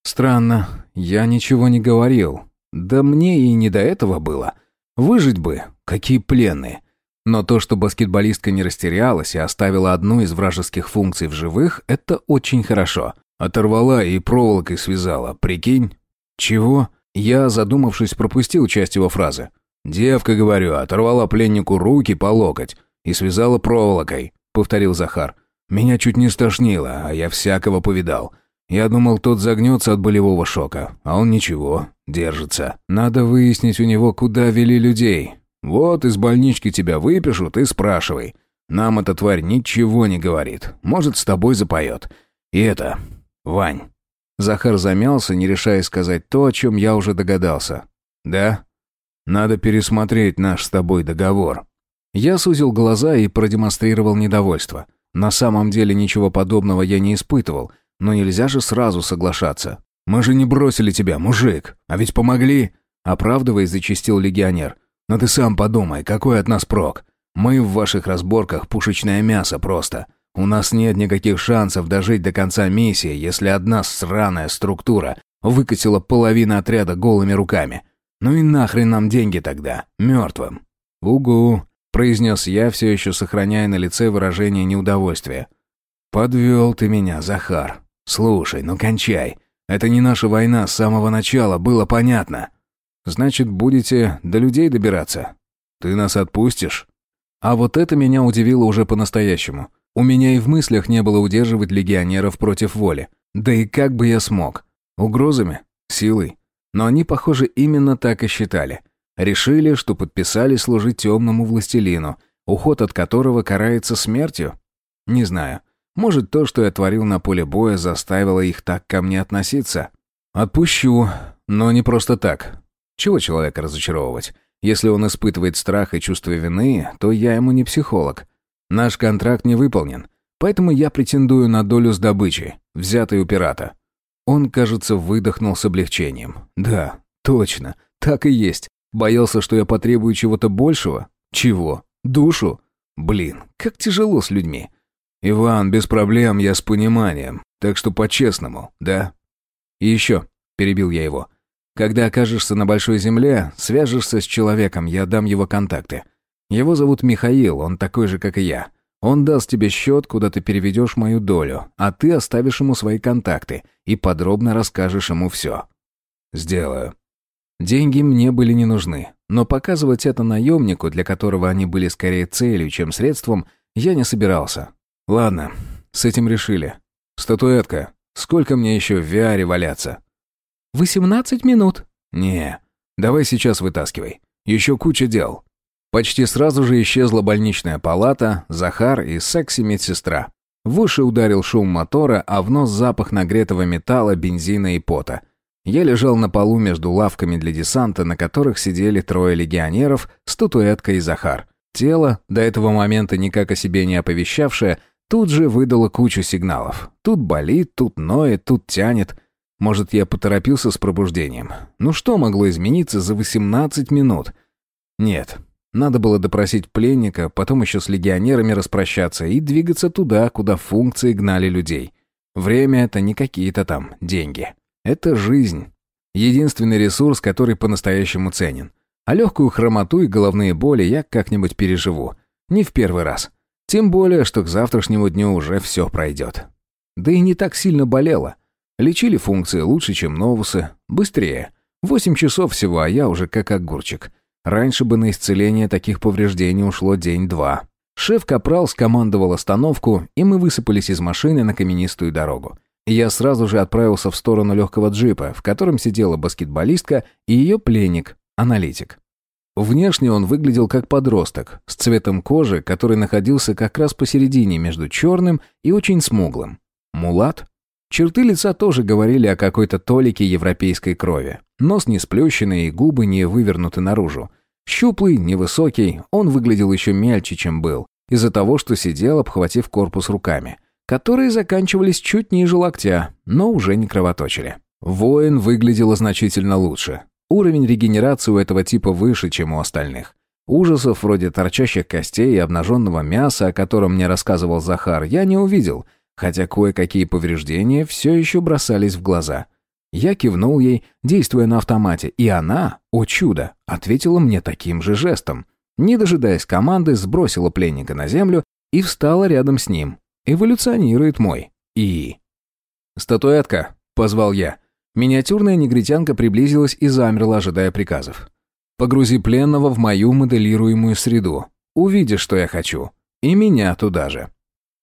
Странно. Я ничего не говорил. Да мне и не до этого было. Выжить бы. Какие пленные. Но то, что баскетболистка не растерялась и оставила одну из вражеских функций в живых, это очень хорошо. Оторвала и проволокой связала, прикинь? Чего? Я, задумавшись, пропустил часть его фразы. «Девка, говорю, оторвала пленнику руки по локоть и связала проволокой», — повторил Захар. «Меня чуть не стошнило, а я всякого повидал. Я думал, тот загнется от болевого шока, а он ничего, держится. Надо выяснить у него, куда вели людей, вот из больнички тебя выпишут и спрашивай. Нам эта тварь ничего не говорит. Может, с тобой запоет. И это... Вань». Захар замялся, не решая сказать то, о чем я уже догадался. «Да? Надо пересмотреть наш с тобой договор». Я сузил глаза и продемонстрировал недовольство. На самом деле ничего подобного я не испытывал, но нельзя же сразу соглашаться. «Мы же не бросили тебя, мужик, а ведь помогли!» Оправдываясь, зачистил легионер. Но ты сам подумай, какой от нас прок? Мы в ваших разборках пушечное мясо просто. У нас нет никаких шансов дожить до конца миссии, если одна сраная структура выкатила половину отряда голыми руками. Ну и нахрен нам деньги тогда, мертвым?» «Угу», — произнес я, все еще сохраняя на лице выражение неудовольствия. «Подвел ты меня, Захар. Слушай, ну кончай. Это не наша война с самого начала, было понятно». Значит, будете до людей добираться? Ты нас отпустишь? А вот это меня удивило уже по-настоящему. У меня и в мыслях не было удерживать легионеров против воли. Да и как бы я смог? Угрозами? Силой? Но они, похоже, именно так и считали. Решили, что подписали служить темному властелину, уход от которого карается смертью? Не знаю. Может, то, что я творил на поле боя, заставило их так ко мне относиться? Отпущу, но не просто так. Чего человека разочаровывать? Если он испытывает страх и чувство вины, то я ему не психолог. Наш контракт не выполнен, поэтому я претендую на долю с добычей, взятой у пирата. Он, кажется, выдохнул с облегчением. Да, точно, так и есть. Боялся, что я потребую чего-то большего? Чего? Душу? Блин, как тяжело с людьми. Иван, без проблем, я с пониманием. Так что по-честному, да? И еще, перебил я его, когда окажешься на большой земле, свяжешься с человеком, я дам его контакты. Его зовут Михаил, он такой же, как и я. Он даст тебе счет, куда ты переведешь мою долю, а ты оставишь ему свои контакты и подробно расскажешь ему все. Сделаю. Деньги мне были не нужны, но показывать это наемнику, для которого они были скорее целью, чем средством, я не собирался. Ладно, с этим решили. Статуэтка. Сколько мне еще в Виаре валяться? «Восемнадцать минут». «Не, давай сейчас вытаскивай. Еще куча дел». Почти сразу же исчезла больничная палата, Захар и секси-медсестра. В уши ударил шум мотора, а в нос запах нагретого металла, бензина и пота. Я лежал на полу между лавками для десанта, на которых сидели трое легионеров, статуэтка и Захар. Тело, до этого момента никак о себе не оповещавшее, тут же выдало кучу сигналов. Тут болит, тут ноет, тут тянет. Может, я поторопился с пробуждением? Ну что могло измениться за 18 минут? Нет. Надо было допросить пленника, потом еще с легионерами распрощаться и двигаться туда, куда функции гнали людей. Время — это не какие-то там деньги. Это жизнь. Единственный ресурс, который по-настоящему ценен. А легкую хромоту и головные боли я как-нибудь переживу. Не в первый раз. Тем более, что к завтрашнему дню уже все пройдет. Да и не так сильно болело. Лечили функции лучше, чем новусы. Быстрее. Восемь часов всего, а я уже как огурчик. Раньше бы на исцеление таких повреждений ушло день-два. Шеф-капрал скомандовал остановку, и мы высыпались из машины на каменистую дорогу. Я сразу же отправился в сторону легкого джипа, в котором сидела баскетболистка и ее пленник, аналитик. Внешне он выглядел как подросток, с цветом кожи, который находился как раз посередине между черным и очень смуглым. Мулат? Черты лица тоже говорили о какой-то толике европейской крови. Нос не сплющенный и губы не вывернуты наружу. Щуплый, невысокий, он выглядел еще мельче, чем был, из-за того, что сидел, обхватив корпус руками, которые заканчивались чуть ниже локтя, но уже не кровоточили. Воин выглядел значительно лучше. Уровень регенерации у этого типа выше, чем у остальных. Ужасов вроде торчащих костей и обнаженного мяса, о котором мне рассказывал Захар, я не увидел, хотя кое-какие повреждения все еще бросались в глаза. Я кивнул ей, действуя на автомате, и она, о чудо, ответила мне таким же жестом. Не дожидаясь команды, сбросила пленника на землю и встала рядом с ним. Эволюционирует мой И. «Статуэтка», — позвал я. Миниатюрная негритянка приблизилась и замерла, ожидая приказов. «Погрузи пленного в мою моделируемую среду. Увидишь, что я хочу. И меня туда же».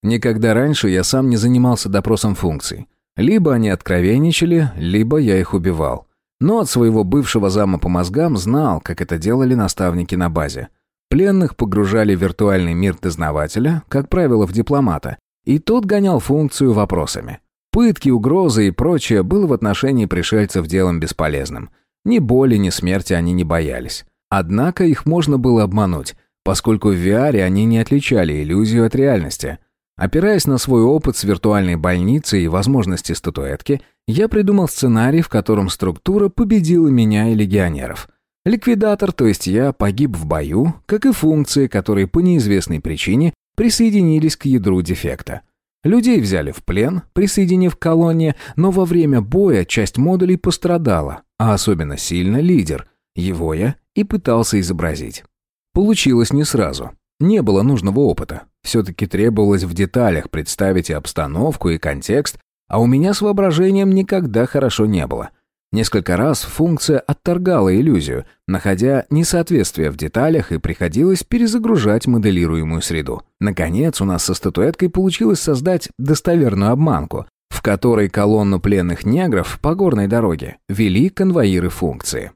Никогда раньше я сам не занимался допросом функций. Либо они откровенничали, либо я их убивал. Но от своего бывшего зама по мозгам знал, как это делали наставники на базе. Пленных погружали в виртуальный мир дознавателя, как правило, в дипломата, и тот гонял функцию вопросами. Пытки, угрозы и прочее было в отношении пришельцев делом бесполезным. Ни боли, ни смерти они не боялись. Однако их можно было обмануть, поскольку в VR они не отличали иллюзию от реальности. Опираясь на свой опыт с виртуальной больницей и возможности статуэтки, я придумал сценарий, в котором структура победила меня и легионеров. Ликвидатор, то есть я, погиб в бою, как и функции, которые по неизвестной причине присоединились к ядру дефекта. Людей взяли в плен, присоединив к колонне, но во время боя часть модулей пострадала, а особенно сильно лидер. Его я и пытался изобразить. Получилось не сразу. Не было нужного опыта. Все-таки требовалось в деталях представить и обстановку, и контекст, а у меня с воображением никогда хорошо не было. Несколько раз функция отторгала иллюзию, находя несоответствие в деталях и приходилось перезагружать моделируемую среду. Наконец, у нас со статуэткой получилось создать достоверную обманку, в которой колонну пленных негров по горной дороге вели конвоиры функции.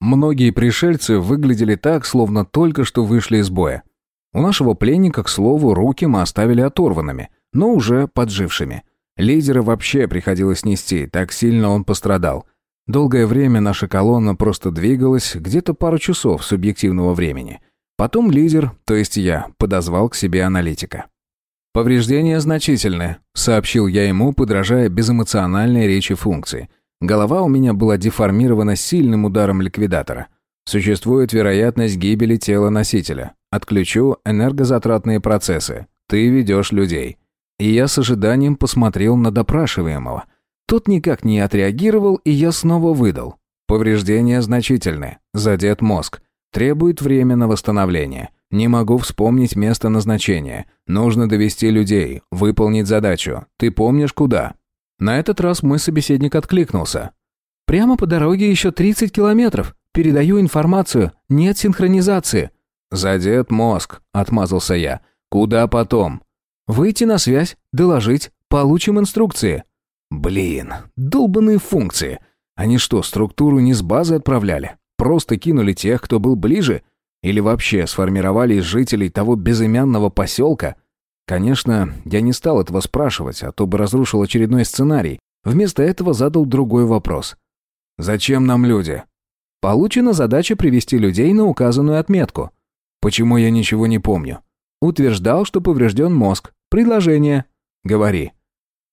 Многие пришельцы выглядели так, словно только что вышли из боя. У нашего пленника, к слову, руки мы оставили оторванными, но уже поджившими – Лидера вообще приходилось нести, так сильно он пострадал. Долгое время наша колонна просто двигалась, где-то пару часов субъективного времени. Потом лидер, то есть я, подозвал к себе аналитика. «Повреждения значительны», — сообщил я ему, подражая безэмоциональной речи функции. Голова у меня была деформирована сильным ударом ликвидатора. Существует вероятность гибели тела носителя. Отключу энергозатратные процессы. Ты ведешь людей. И я с ожиданием посмотрел на допрашиваемого. Тот никак не отреагировал, и я снова выдал. Повреждения значительны. Задет мозг. Требует время на восстановление. Не могу вспомнить место назначения. Нужно довести людей, выполнить задачу. Ты помнишь, куда?» На этот раз мой собеседник откликнулся. «Прямо по дороге еще 30 километров. Передаю информацию. Нет синхронизации». «Задет мозг», — отмазался я. «Куда потом?» Выйти на связь, доложить, получим инструкции». Блин, долбанные функции. Они что, структуру не с базы отправляли? Просто кинули тех, кто был ближе? Или вообще сформировали из жителей того безымянного поселка? Конечно, я не стал этого спрашивать, а то бы разрушил очередной сценарий. Вместо этого задал другой вопрос. «Зачем нам люди?» Получена задача привести людей на указанную отметку. Почему я ничего не помню? Утверждал, что поврежден мозг. Предложение. Говори.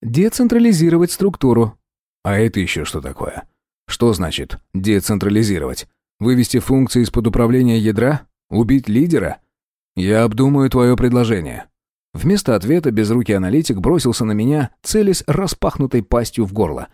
Децентрализировать структуру. А это еще что такое? Что значит децентрализировать? Вывести функции из-под управления ядра? Убить лидера? Я обдумаю твое предложение. Вместо ответа безрукий аналитик бросился на меня, целясь распахнутой пастью в горло.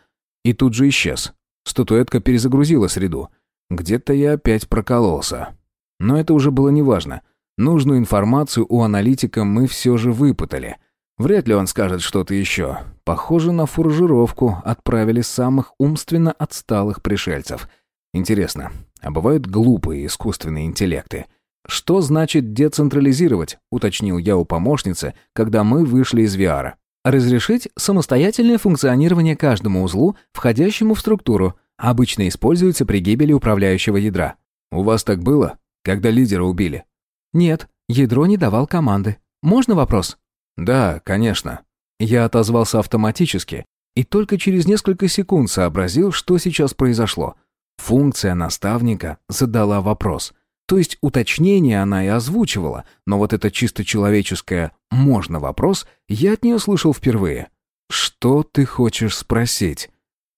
И тут же исчез. Статуэтка перезагрузила среду. Где-то я опять прокололся. Но это уже было неважно. Нужную информацию у аналитика мы все же выпытали. Вряд ли он скажет что-то еще. Похоже, на фуржировку отправили самых умственно отсталых пришельцев. Интересно, а бывают глупые искусственные интеллекты? Что значит децентрализировать, уточнил я у помощницы, когда мы вышли из VR. Разрешить самостоятельное функционирование каждому узлу, входящему в структуру. Обычно используется при гибели управляющего ядра. У вас так было, когда лидера убили? Нет, ядро не давал команды. Можно вопрос? Да, конечно. Я отозвался автоматически и только через несколько секунд сообразил, что сейчас произошло. Функция наставника задала вопрос. То есть уточнение она и озвучивала, но вот это чисто человеческое «можно вопрос» я от нее слышал впервые. «Что ты хочешь спросить?»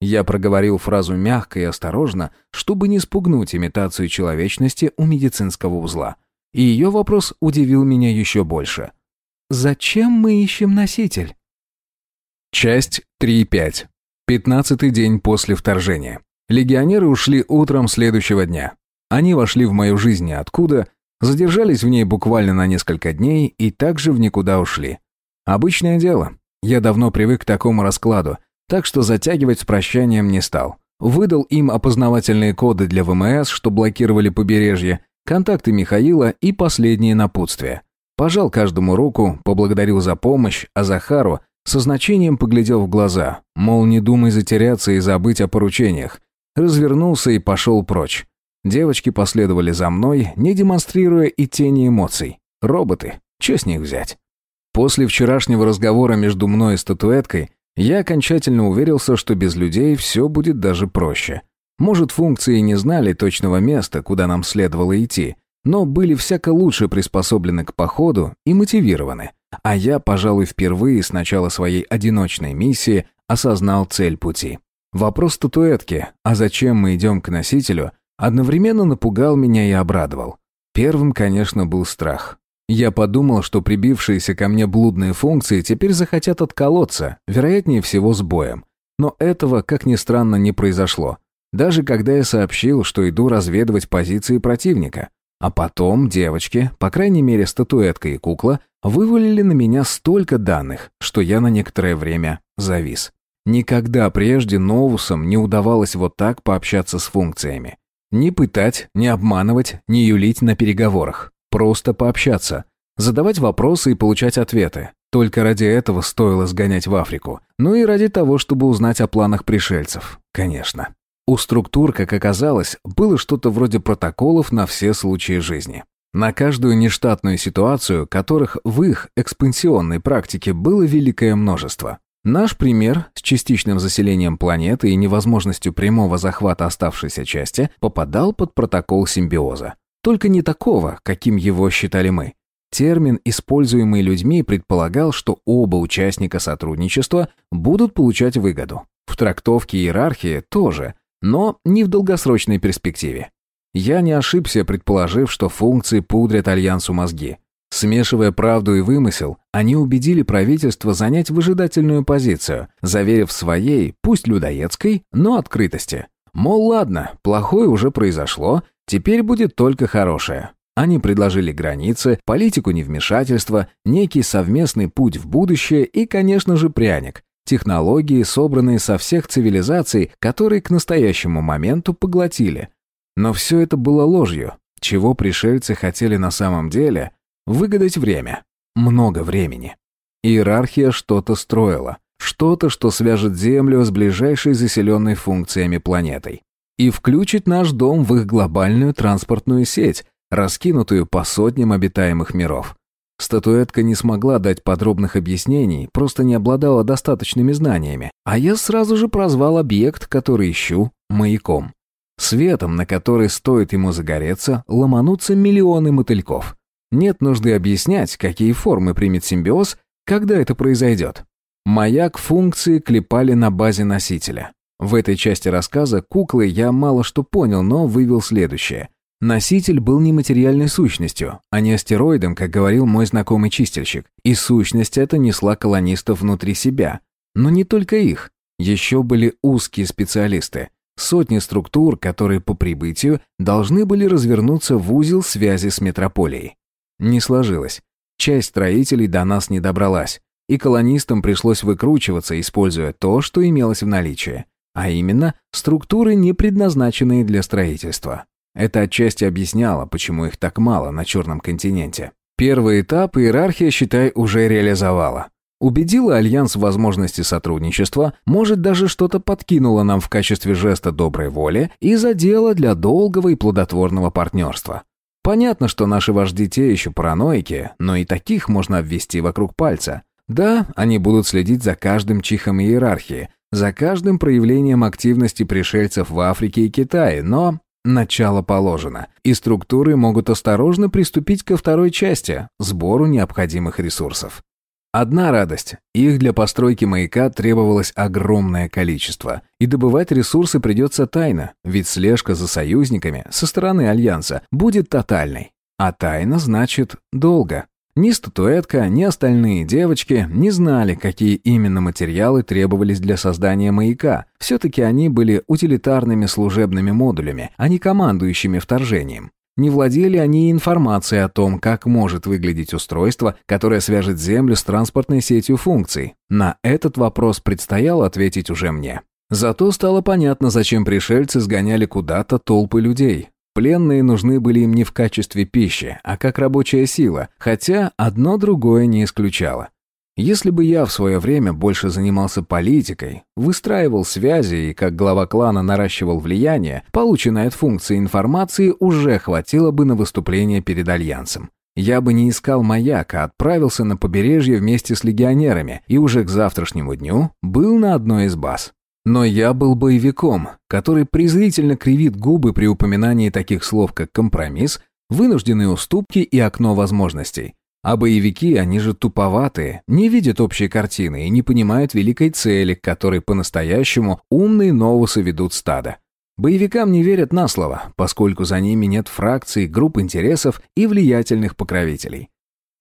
Я проговорил фразу мягко и осторожно, чтобы не спугнуть имитацию человечности у медицинского узла. И ее вопрос удивил меня еще больше. «Зачем мы ищем носитель?» Часть 3.5. Пятнадцатый день после вторжения. Легионеры ушли утром следующего дня. Они вошли в мою жизнь откуда, задержались в ней буквально на несколько дней и также в никуда ушли. Обычное дело. Я давно привык к такому раскладу, так что затягивать с прощанием не стал. Выдал им опознавательные коды для ВМС, что блокировали побережье, контакты Михаила и последние напутствия. Пожал каждому руку, поблагодарил за помощь, а Захару со значением поглядел в глаза, мол, не думай затеряться и забыть о поручениях. Развернулся и пошел прочь. Девочки последовали за мной, не демонстрируя и тени эмоций. Роботы, что с них взять? После вчерашнего разговора между мной и статуэткой я окончательно уверился, что без людей все будет даже проще. Может, функции не знали точного места, куда нам следовало идти, но были всяко лучше приспособлены к походу и мотивированы. А я, пожалуй, впервые с начала своей одиночной миссии осознал цель пути. Вопрос статуэтки «А зачем мы идем к носителю?» одновременно напугал меня и обрадовал. Первым, конечно, был страх. Я подумал, что прибившиеся ко мне блудные функции теперь захотят отколоться, вероятнее всего с боем. Но этого, как ни странно, не произошло. Даже когда я сообщил, что иду разведывать позиции противника. А потом девочки, по крайней мере статуэтка и кукла, вывалили на меня столько данных, что я на некоторое время завис. Никогда прежде Новусам не удавалось вот так пообщаться с функциями. Не пытать, не обманывать, не юлить на переговорах. Просто пообщаться. Задавать вопросы и получать ответы. Только ради этого стоило сгонять в Африку. Ну и ради того, чтобы узнать о планах пришельцев. Конечно. У структур, как оказалось, было что-то вроде протоколов на все случаи жизни. На каждую нештатную ситуацию, которых в их экспансионной практике было великое множество. Наш пример с частичным заселением планеты и невозможностью прямого захвата оставшейся части попадал под протокол симбиоза. Только не такого, каким его считали мы. Термин, используемый людьми, предполагал, что оба участника сотрудничества будут получать выгоду. В трактовке иерархии тоже – но не в долгосрочной перспективе. Я не ошибся, предположив, что функции пудрят Альянсу мозги. Смешивая правду и вымысел, они убедили правительство занять выжидательную позицию, заверив своей, пусть людоедской, но открытости. Мол, ладно, плохое уже произошло, теперь будет только хорошее. Они предложили границы, политику невмешательства, некий совместный путь в будущее и, конечно же, пряник, Технологии, собранные со всех цивилизаций, которые к настоящему моменту поглотили. Но все это было ложью. Чего пришельцы хотели на самом деле? Выгадать время. Много времени. Иерархия что-то строила. Что-то, что свяжет Землю с ближайшей заселенной функциями планетой. И включит наш дом в их глобальную транспортную сеть, раскинутую по сотням обитаемых миров. Статуэтка не смогла дать подробных объяснений, просто не обладала достаточными знаниями, а я сразу же прозвал объект, который ищу, маяком. Светом, на который стоит ему загореться, ломанутся миллионы мотыльков. Нет нужды объяснять, какие формы примет симбиоз, когда это произойдет. Маяк функции клепали на базе носителя. В этой части рассказа куклы я мало что понял, но вывел следующее. Носитель был нематериальной сущностью, а не астероидом, как говорил мой знакомый чистильщик. И сущность эта несла колонистов внутри себя. Но не только их. Еще были узкие специалисты. Сотни структур, которые по прибытию должны были развернуться в узел связи с метрополией. Не сложилось. Часть строителей до нас не добралась. И колонистам пришлось выкручиваться, используя то, что имелось в наличии. А именно, структуры, не предназначенные для строительства. Это отчасти объясняло, почему их так мало на Черном континенте. Первый этап иерархия, считай, уже реализовала. Убедила Альянс в возможности сотрудничества, может, даже что-то подкинула нам в качестве жеста доброй воли и задела для долгого и плодотворного партнерства. Понятно, что наши вожди те еще параноики, но и таких можно обвести вокруг пальца. Да, они будут следить за каждым чихом иерархии, за каждым проявлением активности пришельцев в Африке и Китае, но начало положено, и структуры могут осторожно приступить ко второй части – сбору необходимых ресурсов. Одна радость – их для постройки маяка требовалось огромное количество, и добывать ресурсы придется тайно, ведь слежка за союзниками со стороны Альянса будет тотальной. А тайна значит долго. Ни статуэтка, ни остальные девочки не знали, какие именно материалы требовались для создания маяка. Все-таки они были утилитарными служебными модулями, а не командующими вторжением. Не владели они информацией о том, как может выглядеть устройство, которое свяжет Землю с транспортной сетью функций. На этот вопрос предстояло ответить уже мне. Зато стало понятно, зачем пришельцы сгоняли куда-то толпы людей. Пленные нужны были им не в качестве пищи, а как рабочая сила, хотя одно другое не исключало. Если бы я в свое время больше занимался политикой, выстраивал связи и как глава клана наращивал влияние, полученной от функции информации уже хватило бы на выступление перед Альянсом. Я бы не искал маяк, а отправился на побережье вместе с легионерами и уже к завтрашнему дню был на одной из баз. Но я был боевиком, который презрительно кривит губы при упоминании таких слов, как компромисс, вынужденные уступки и окно возможностей. А боевики, они же туповатые, не видят общей картины и не понимают великой цели, к которой по-настоящему умные новусы ведут стадо. Боевикам не верят на слово, поскольку за ними нет фракций, групп интересов и влиятельных покровителей.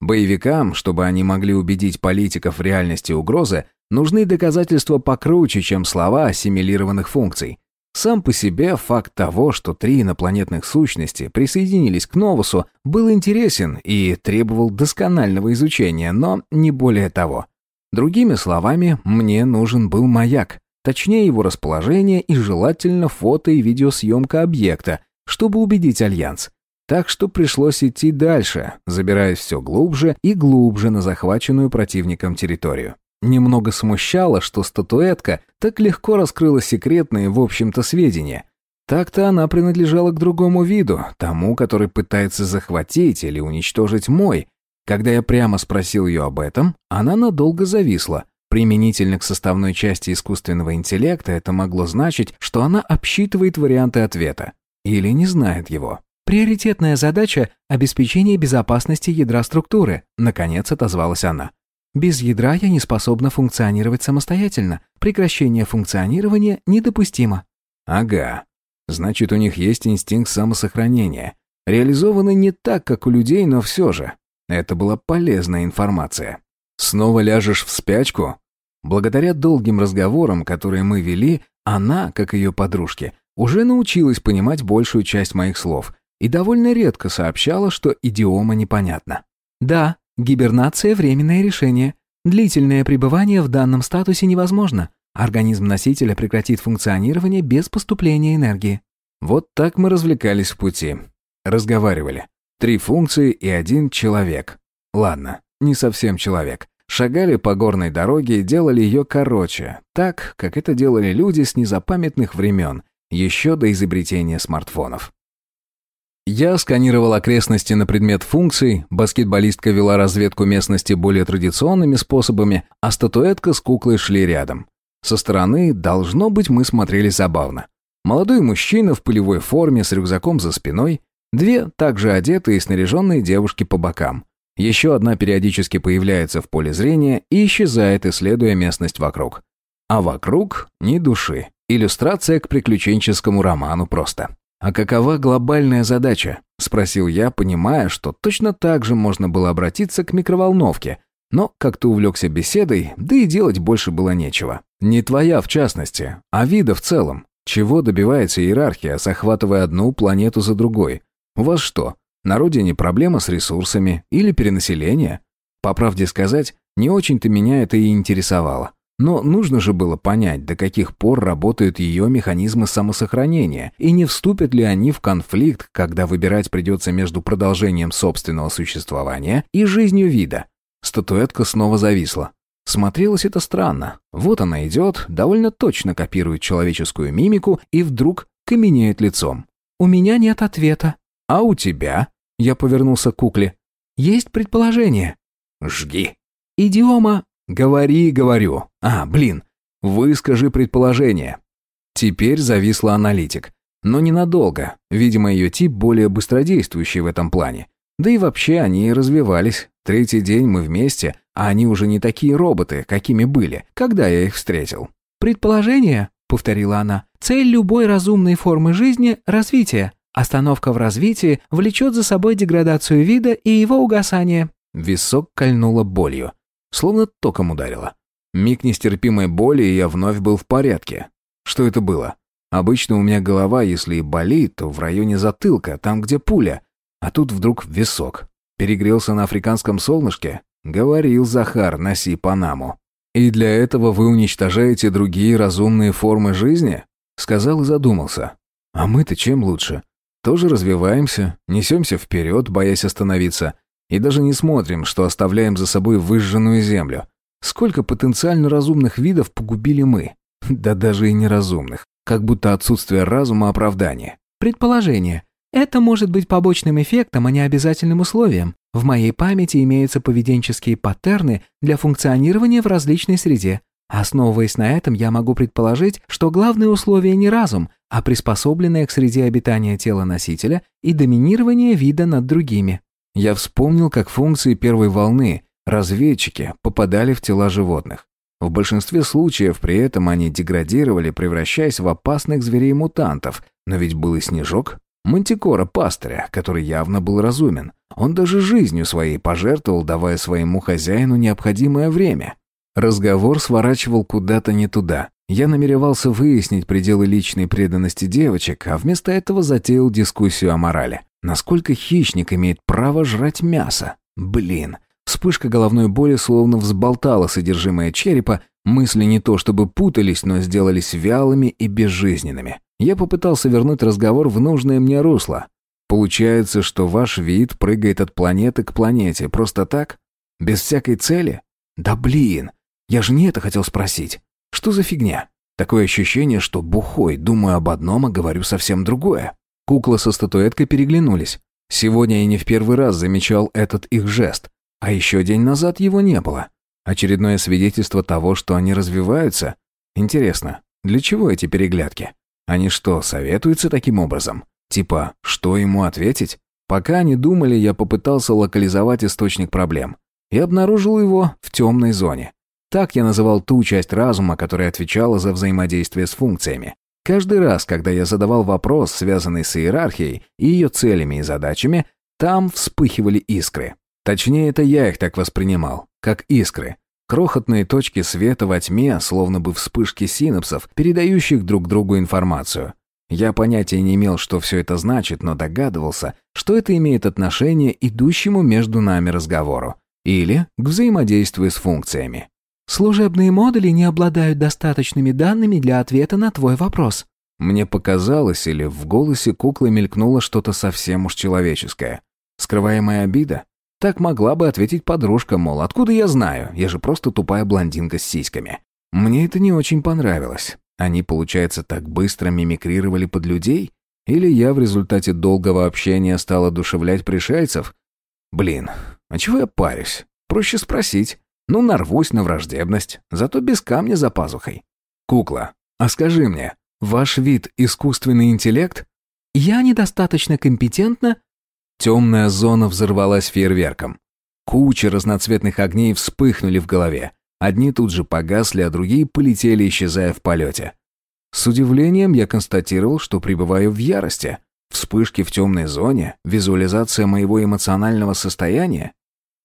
Боевикам, чтобы они могли убедить политиков в реальности угрозы, нужны доказательства покруче, чем слова ассимилированных функций. Сам по себе факт того, что три инопланетных сущности присоединились к Новусу, был интересен и требовал досконального изучения, но не более того. Другими словами, мне нужен был маяк, точнее его расположение и желательно фото и видеосъемка объекта, чтобы убедить Альянс. Так что пришлось идти дальше, забираясь все глубже и глубже на захваченную противником территорию. Немного смущало, что статуэтка так легко раскрыла секретные, в общем-то, сведения. Так-то она принадлежала к другому виду, тому, который пытается захватить или уничтожить мой. Когда я прямо спросил ее об этом, она надолго зависла. Применительно к составной части искусственного интеллекта это могло значить, что она обсчитывает варианты ответа. Или не знает его. «Приоритетная задача – обеспечение безопасности ядра структуры», – наконец отозвалась она. Без ядра я не способна функционировать самостоятельно. Прекращение функционирования недопустимо. Ага. Значит, у них есть инстинкт самосохранения. Реализованный не так, как у людей, но все же. Это была полезная информация. Снова ляжешь в спячку? Благодаря долгим разговорам, которые мы вели, она, как ее подружки, уже научилась понимать большую часть моих слов и довольно редко сообщала, что идиома непонятна. «Да, Гибернация – временное решение. Длительное пребывание в данном статусе невозможно. Организм носителя прекратит функционирование без поступления энергии. Вот так мы развлекались в пути. Разговаривали. Три функции и один человек. Ладно, не совсем человек. Шагали по горной дороге и делали ее короче, так, как это делали люди с незапамятных времен, еще до изобретения смартфонов. Я сканировал окрестности на предмет функций, баскетболистка вела разведку местности более традиционными способами, а статуэтка с куклой шли рядом. Со стороны, должно быть, мы смотрели забавно. Молодой мужчина в полевой форме с рюкзаком за спиной, две также одетые и снаряженные девушки по бокам. Еще одна периодически появляется в поле зрения и исчезает, исследуя местность вокруг. А вокруг ни души. Иллюстрация к приключенческому роману просто. «А какова глобальная задача?» – спросил я, понимая, что точно так же можно было обратиться к микроволновке, но как-то увлекся беседой, да и делать больше было нечего. Не твоя в частности, а вида в целом. Чего добивается иерархия, захватывая одну планету за другой? У вас что, на родине проблема с ресурсами или перенаселение? По правде сказать, не очень-то меня это и интересовало. Но нужно же было понять, до каких пор работают ее механизмы самосохранения, и не вступят ли они в конфликт, когда выбирать придется между продолжением собственного существования и жизнью вида. Статуэтка снова зависла. Смотрелось это странно. Вот она идет, довольно точно копирует человеческую мимику и вдруг каменеет лицом. «У меня нет ответа». «А у тебя?» Я повернулся к кукле. «Есть предположение». «Жги». «Идиома». «Говори, говорю. А, блин. Выскажи предположение». Теперь зависла аналитик. Но ненадолго. Видимо, ее тип более быстродействующий в этом плане. Да и вообще они развивались. Третий день мы вместе, а они уже не такие роботы, какими были, когда я их встретил. «Предположение», — повторила она, — «цель любой разумной формы жизни — развитие. Остановка в развитии влечет за собой деградацию вида и его угасание». Висок кольнуло болью, словно током ударило. Миг нестерпимой боли, и я вновь был в порядке. Что это было? Обычно у меня голова, если и болит, то в районе затылка, там, где пуля. А тут вдруг висок. Перегрелся на африканском солнышке? Говорил Захар, носи Панаму. И для этого вы уничтожаете другие разумные формы жизни? Сказал и задумался. А мы-то чем лучше? Тоже развиваемся, несемся вперед, боясь остановиться, и даже не смотрим, что оставляем за собой выжженную землю. Сколько потенциально разумных видов погубили мы? Да даже и неразумных. Как будто отсутствие разума оправдание. Предположение. Это может быть побочным эффектом, а не обязательным условием. В моей памяти имеются поведенческие паттерны для функционирования в различной среде. Основываясь на этом, я могу предположить, что главное условие не разум, а приспособленное к среде обитания тела носителя и доминирование вида над другими. Я вспомнил, как функции первой волны, разведчики, попадали в тела животных. В большинстве случаев при этом они деградировали, превращаясь в опасных зверей-мутантов, но ведь был и снежок, Мантикора пастыря, который явно был разумен. Он даже жизнью своей пожертвовал, давая своему хозяину необходимое время. Разговор сворачивал куда-то не туда. Я намеревался выяснить пределы личной преданности девочек, а вместо этого затеял дискуссию о морали. Насколько хищник имеет право жрать мясо? Блин. Вспышка головной боли словно взболтала содержимое черепа, мысли не то чтобы путались, но сделались вялыми и безжизненными. Я попытался вернуть разговор в нужное мне русло. Получается, что ваш вид прыгает от планеты к планете просто так? Без всякой цели? Да блин, я же не это хотел спросить. Что за фигня? Такое ощущение, что бухой, думаю об одном, а говорю совсем другое. Кукла со статуэткой переглянулись. Сегодня я не в первый раз замечал этот их жест, а еще день назад его не было. Очередное свидетельство того, что они развиваются? Интересно, для чего эти переглядки? Они что, советуются таким образом? Типа, что ему ответить? Пока они думали, я попытался локализовать источник проблем. И обнаружил его в темной зоне. Так я называл ту часть разума, которая отвечала за взаимодействие с функциями. Каждый раз, когда я задавал вопрос, связанный с иерархией и ее целями и задачами, там вспыхивали искры. Точнее, это я их так воспринимал, как искры. Крохотные точки света во тьме, словно бы вспышки синапсов, передающих друг другу информацию. Я понятия не имел, что все это значит, но догадывался, что это имеет отношение идущему между нами разговору. Или к взаимодействию с функциями. «Служебные модули не обладают достаточными данными для ответа на твой вопрос». Мне показалось, или в голосе куклы мелькнуло что-то совсем уж человеческое. Скрываемая обида? Так могла бы ответить подружка, мол, откуда я знаю, я же просто тупая блондинка с сиськами. Мне это не очень понравилось. Они, получается, так быстро мимикрировали под людей? Или я в результате долгого общения стал одушевлять пришельцев? Блин, а чего я парюсь? Проще спросить. Ну, нарвусь на враждебность, зато без камня за пазухой. Кукла, а скажи мне, ваш вид — искусственный интеллект? Я недостаточно компетентна Темная зона взорвалась фейерверком. Куча разноцветных огней вспыхнули в голове. Одни тут же погасли, а другие полетели, исчезая в полете. С удивлением я констатировал, что пребываю в ярости. Вспышки в темной зоне, визуализация моего эмоционального состояния.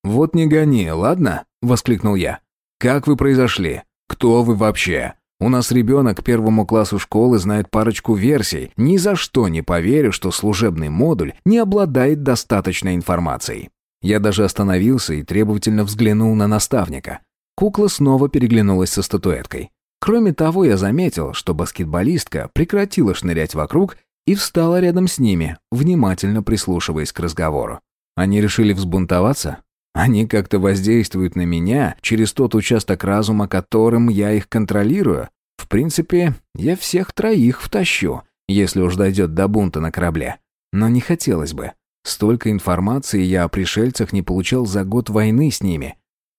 «Вот не гони, ладно?» — воскликнул я. «Как вы произошли? Кто вы вообще? У нас ребенок первому классу школы знает парочку версий. Ни за что не поверю, что служебный модуль не обладает достаточной информацией. Я даже остановился и требовательно взглянул на наставника. Кукла снова переглянулась со статуэткой. Кроме того, я заметил, что баскетболистка прекратила шнырять вокруг и встала рядом с ними, внимательно прислушиваясь к разговору. Они решили взбунтоваться? Они как-то воздействуют на меня через тот участок разума, которым я их контролирую. В принципе, я всех троих втащу, если уж дойдет до бунта на корабле. Но не хотелось бы. Столько информации я о пришельцах не получал за год войны с ними.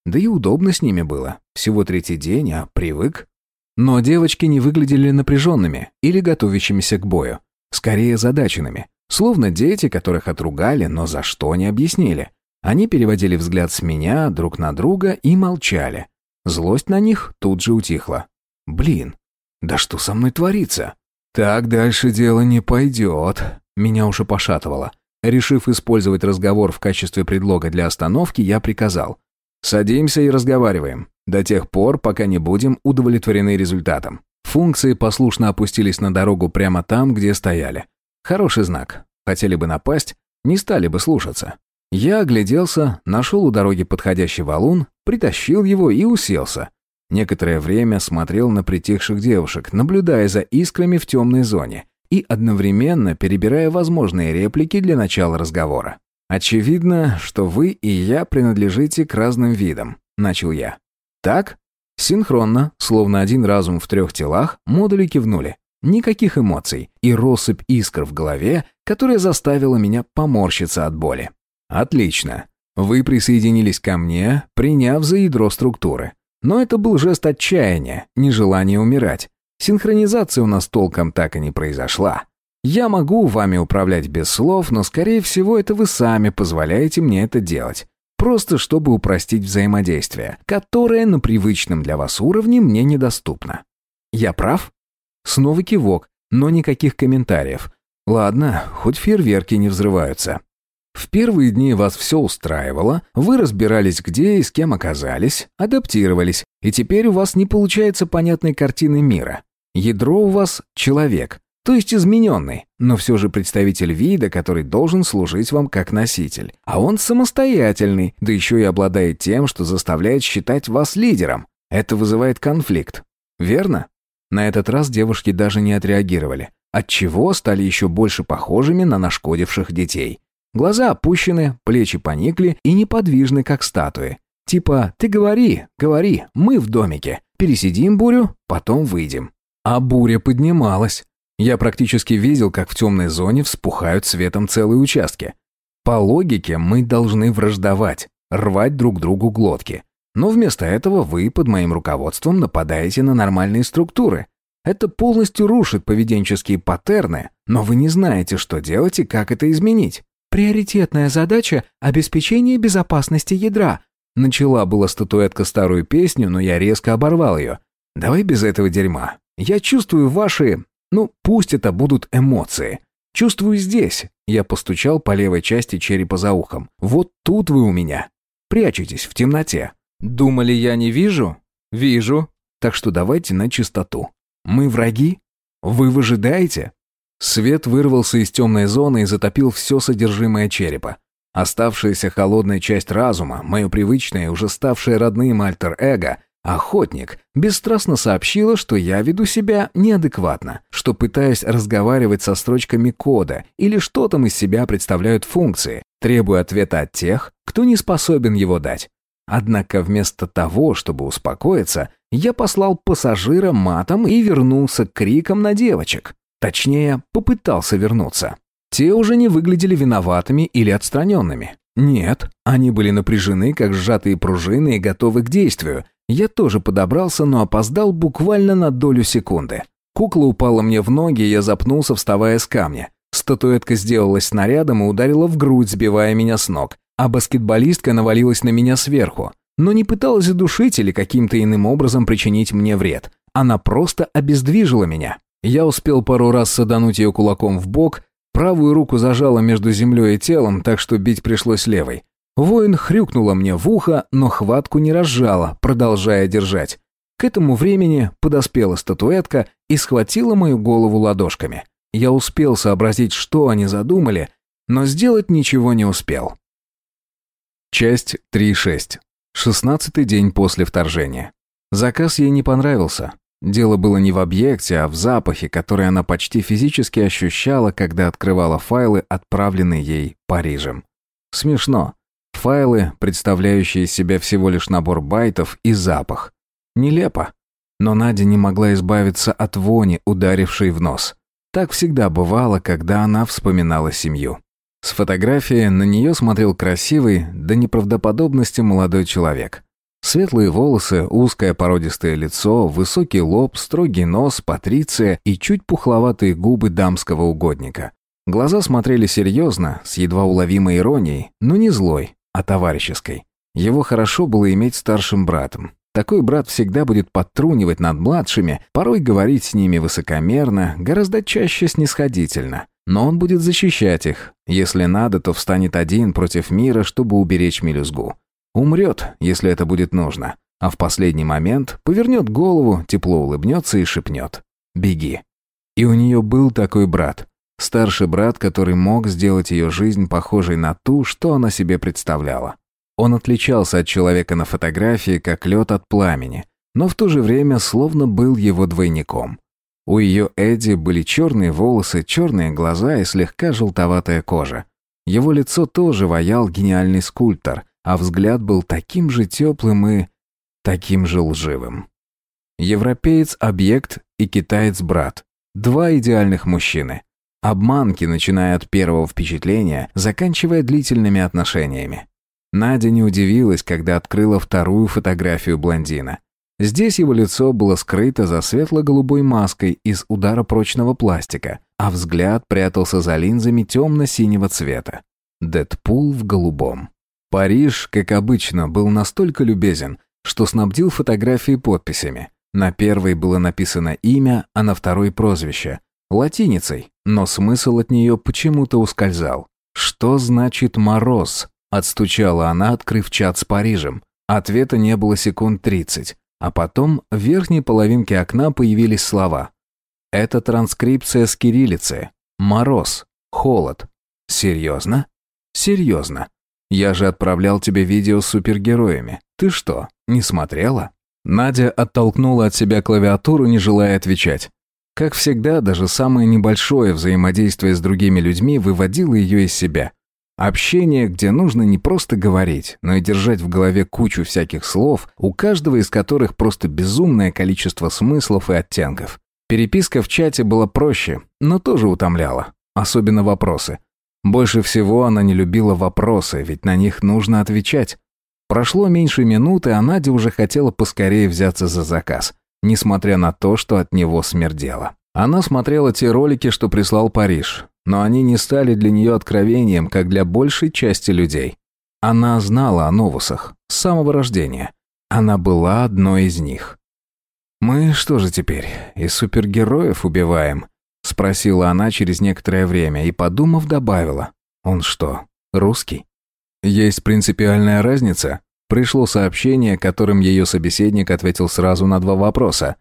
Да и удобно с ними было. Всего третий день, а привык. Но девочки не выглядели напряженными или готовящимися к бою. Скорее задаченными. Словно дети, которых отругали, но за что не объяснили. Они переводили взгляд с меня друг на друга и молчали. Злость на них тут же утихла. Блин, да что со мной творится? Так дальше дело не пойдет. Меня уже пошатывало. Решив использовать разговор в качестве предлога для остановки, я приказал. «Садимся и разговариваем. До тех пор, пока не будем удовлетворены результатом». Функции послушно опустились на дорогу прямо там, где стояли. Хороший знак. Хотели бы напасть, не стали бы слушаться. Я огляделся, нашел у дороги подходящий валун, притащил его и уселся. Некоторое время смотрел на притихших девушек, наблюдая за искрами в темной зоне и одновременно перебирая возможные реплики для начала разговора. «Очевидно, что вы и я принадлежите к разным видам», — начал я. «Так?» Синхронно, словно один разум в трех телах, модули кивнули. Никаких эмоций и россыпь искр в голове, которая заставила меня поморщиться от боли. «Отлично. Вы присоединились ко мне, приняв за ядро структуры. Но это был жест отчаяния, нежелание умирать. Синхронизация у нас толком так и не произошла. Я могу вами управлять без слов, но, скорее всего, это вы сами позволяете мне это делать. Просто чтобы упростить взаимодействие, которое на привычном для вас уровне мне недоступно. Я прав? Снова кивок, но никаких комментариев. Ладно, хоть фейерверки не взрываются. В первые дни вас все устраивало, вы разбирались, где и с кем оказались, адаптировались, и теперь у вас не получается понятной картины мира. Ядро у вас — человек, то есть измененный, но все же представитель вида, который должен служить вам как носитель. А он самостоятельный, да еще и обладает тем, что заставляет считать вас лидером. Это вызывает конфликт. Верно? На этот раз девушки даже не отреагировали, отчего стали еще больше похожими на нашкодивших детей. Глаза опущены, плечи поникли и неподвижны, как статуи. Типа «ты говори, говори, мы в домике, пересидим бурю, потом выйдем». А буря поднималась. Я практически видел, как в темной зоне вспухают светом целые участки. По логике, мы должны враждовать, рвать друг другу глотки. Но вместо этого вы под моим руководством нападаете на нормальные структуры. Это полностью рушит поведенческие паттерны, но вы не знаете, что делать и как это изменить. Приоритетная задача – обеспечение безопасности ядра. Начала была статуэтка старую песню, но я резко оборвал ее. Давай без этого дерьма. Я чувствую ваши... Ну, пусть это будут эмоции. Чувствую здесь. Я постучал по левой части черепа за ухом. Вот тут вы у меня. Прячетесь в темноте. Думали, я не вижу? Вижу. Так что давайте на чистоту. Мы враги? Вы выжидаете? Свет вырвался из темной зоны и затопил все содержимое черепа. Оставшаяся холодная часть разума, мое привычное, уже ставшее родным альтер-эго, Охотник бесстрастно сообщила, что я веду себя неадекватно, что пытаюсь разговаривать со строчками кода или что там из себя представляют функции, требуя ответа от тех, кто не способен его дать. Однако вместо того, чтобы успокоиться, я послал пассажира матом и вернулся к крикам на девочек. Точнее, попытался вернуться. Те уже не выглядели виноватыми или отстраненными. Нет, они были напряжены, как сжатые пружины, и готовы к действию, я тоже подобрался, но опоздал буквально на долю секунды. Кукла упала мне в ноги, я запнулся, вставая с камня. Статуэтка сделалась снарядом и ударила в грудь, сбивая меня с ног. А баскетболистка навалилась на меня сверху. Но не пыталась задушить или каким-то иным образом причинить мне вред. Она просто обездвижила меня. Я успел пару раз садануть ее кулаком в бок, правую руку зажала между землей и телом, так что бить пришлось левой. Воин хрюкнула мне в ухо, но хватку не разжала, продолжая держать. К этому времени подоспела статуэтка и схватила мою голову ладошками. Я успел сообразить, что они задумали, но сделать ничего не успел. Часть 3.6. Шестнадцатый день после вторжения. Заказ ей не понравился. Дело было не в объекте, а в запахе, который она почти физически ощущала, когда открывала файлы, отправленные ей Парижем. Смешно. файлы, представляющие из себя всего лишь набор байтов и запах. Нелепо. Но Надя не могла избавиться от вони, ударившей в нос. Так всегда бывало, когда она вспоминала семью. С фотографии на нее смотрел красивый, до неправдоподобности молодой человек. Светлые волосы, узкое породистое лицо, высокий лоб, строгий нос, патриция и чуть пухловатые губы дамского угодника. Глаза смотрели серьезно, с едва уловимой иронией, но не злой, а товарищеской. Его хорошо было иметь старшим братом. Такой брат всегда будет подтрунивать над младшими, порой говорить с ними высокомерно, гораздо чаще снисходительно. Но он будет защищать их. Если надо, то встанет один против мира, чтобы уберечь мелюзгу. Умрет, если это будет нужно. А в последний момент повернет голову, тепло улыбнется и шепнет. «Беги». И у нее был такой брат. Старший брат, который мог сделать ее жизнь похожей на ту, что она себе представляла. Он отличался от человека на фотографии, как лед от пламени, но в то же время словно был его двойником. У ее Эдди были черные волосы, черные глаза и слегка желтоватая кожа. Его лицо тоже ваял гениальный скульптор, а взгляд был таким же теплым и... таким же лживым. Европеец-объект и китаец-брат. Два идеальных мужчины. Обманки, начиная от первого впечатления, заканчивая длительными отношениями. Надя не удивилась, когда открыла вторую фотографию блондина. Здесь его лицо было скрыто за светло-голубой маской из удара прочного пластика, а взгляд прятался за линзами темно-синего цвета. Дэдпул в голубом. Париж, как обычно, был настолько любезен, что снабдил фотографии подписями. На первой было написано имя, а на второй прозвище. Латиницей, но смысл от нее почему-то ускользал. «Что значит мороз?» – отстучала она, открыв чат с Парижем. Ответа не было секунд тридцать. А потом в верхней половинке окна появились слова. Это транскрипция с кириллицы. Мороз. Холод. Серьезно? Серьезно. Я же отправлял тебе видео с супергероями. Ты что, не смотрела? Надя оттолкнула от себя клавиатуру, не желая отвечать. Как всегда, даже самое небольшое взаимодействие с другими людьми выводило ее из себя. Общение, где нужно не просто говорить, но и держать в голове кучу всяких слов, у каждого из которых просто безумное количество смыслов и оттенков. Переписка в чате была проще, но тоже утомляла. Особенно вопросы. Больше всего она не любила вопросы, ведь на них нужно отвечать. Прошло меньше минуты, а Надя уже хотела поскорее взяться за заказ, несмотря на то, что от него смердело. Она смотрела те ролики, что прислал Париж, но они не стали для нее откровением, как для большей части людей. Она знала о новусах с самого рождения. Она была одной из них. «Мы что же теперь, и супергероев убиваем?» — спросила она через некоторое время и, подумав, добавила. «Он что, русский?» «Есть принципиальная разница?» Пришло сообщение, которым ее собеседник ответил сразу на два вопроса.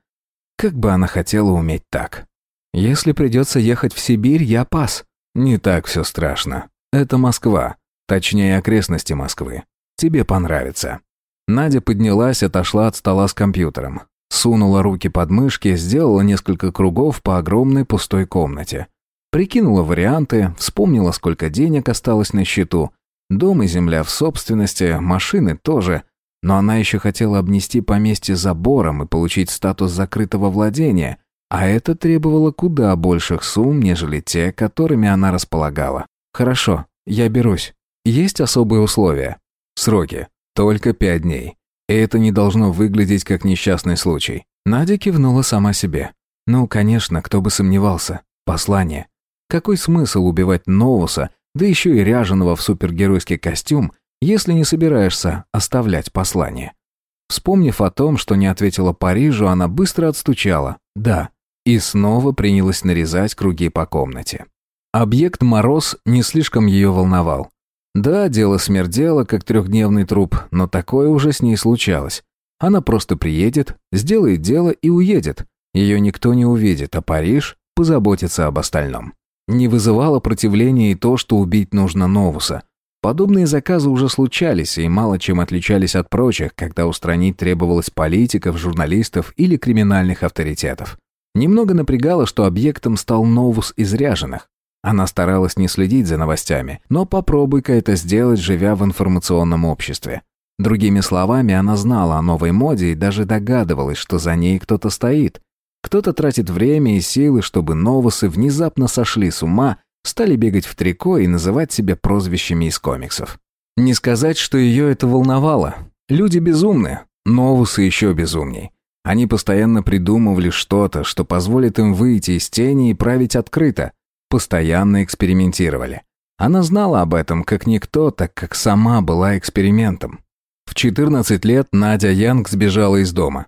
Как бы она хотела уметь так. Если придется ехать в Сибирь, я пас. Не так все страшно. Это Москва. Точнее, окрестности Москвы. Тебе понравится. Надя поднялась, отошла от стола с компьютером. Сунула руки под мышки, сделала несколько кругов по огромной пустой комнате. Прикинула варианты, вспомнила, сколько денег осталось на счету. Дом и земля в собственности, машины тоже. Но она еще хотела обнести поместье забором и получить статус закрытого владения – а это требовало куда больших сумм, нежели те, которыми она располагала. «Хорошо, я берусь. Есть особые условия?» «Сроки. Только пять дней. Это не должно выглядеть как несчастный случай». Надя кивнула сама себе. «Ну, конечно, кто бы сомневался. Послание. Какой смысл убивать Новуса, да еще и ряженого в супергеройский костюм, если не собираешься оставлять послание?» Вспомнив о том, что не ответила Парижу, она быстро отстучала. «Да, и снова принялась нарезать круги по комнате. Объект Мороз не слишком ее волновал. Да, дело смердело, как трехдневный труп, но такое уже с ней случалось. Она просто приедет, сделает дело и уедет. Ее никто не увидит, а Париж позаботится об остальном. Не вызывало противления и то, что убить нужно Новуса. Подобные заказы уже случались и мало чем отличались от прочих, когда устранить требовалось политиков, журналистов или криминальных авторитетов. Немного напрягало, что объектом стал Новус из ряженых. Она старалась не следить за новостями, но попробуй-ка это сделать, живя в информационном обществе. Другими словами, она знала о новой моде и даже догадывалась, что за ней кто-то стоит. Кто-то тратит время и силы, чтобы новосы внезапно сошли с ума, стали бегать в трико и называть себя прозвищами из комиксов. Не сказать, что ее это волновало. Люди безумны, новусы еще безумней. Они постоянно придумывали что-то, что позволит им выйти из тени и править открыто. Постоянно экспериментировали. Она знала об этом как никто, так как сама была экспериментом. В 14 лет Надя Янг сбежала из дома.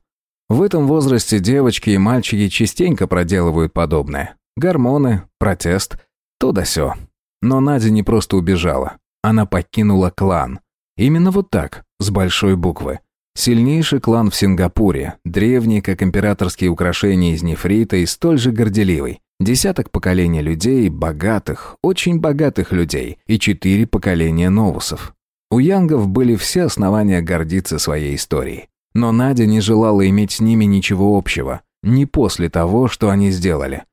В этом возрасте девочки и мальчики частенько проделывают подобное. Гормоны, протест, то да сё. Но Надя не просто убежала. Она покинула клан. Именно вот так, с большой буквы. Сильнейший клан в Сингапуре, древний, как императорские украшения из нефрита и столь же горделивый. Десяток поколений людей, богатых, очень богатых людей и четыре поколения новусов. У Янгов были все основания гордиться своей историей. Но Надя не желала иметь с ними ничего общего, не после того, что они сделали.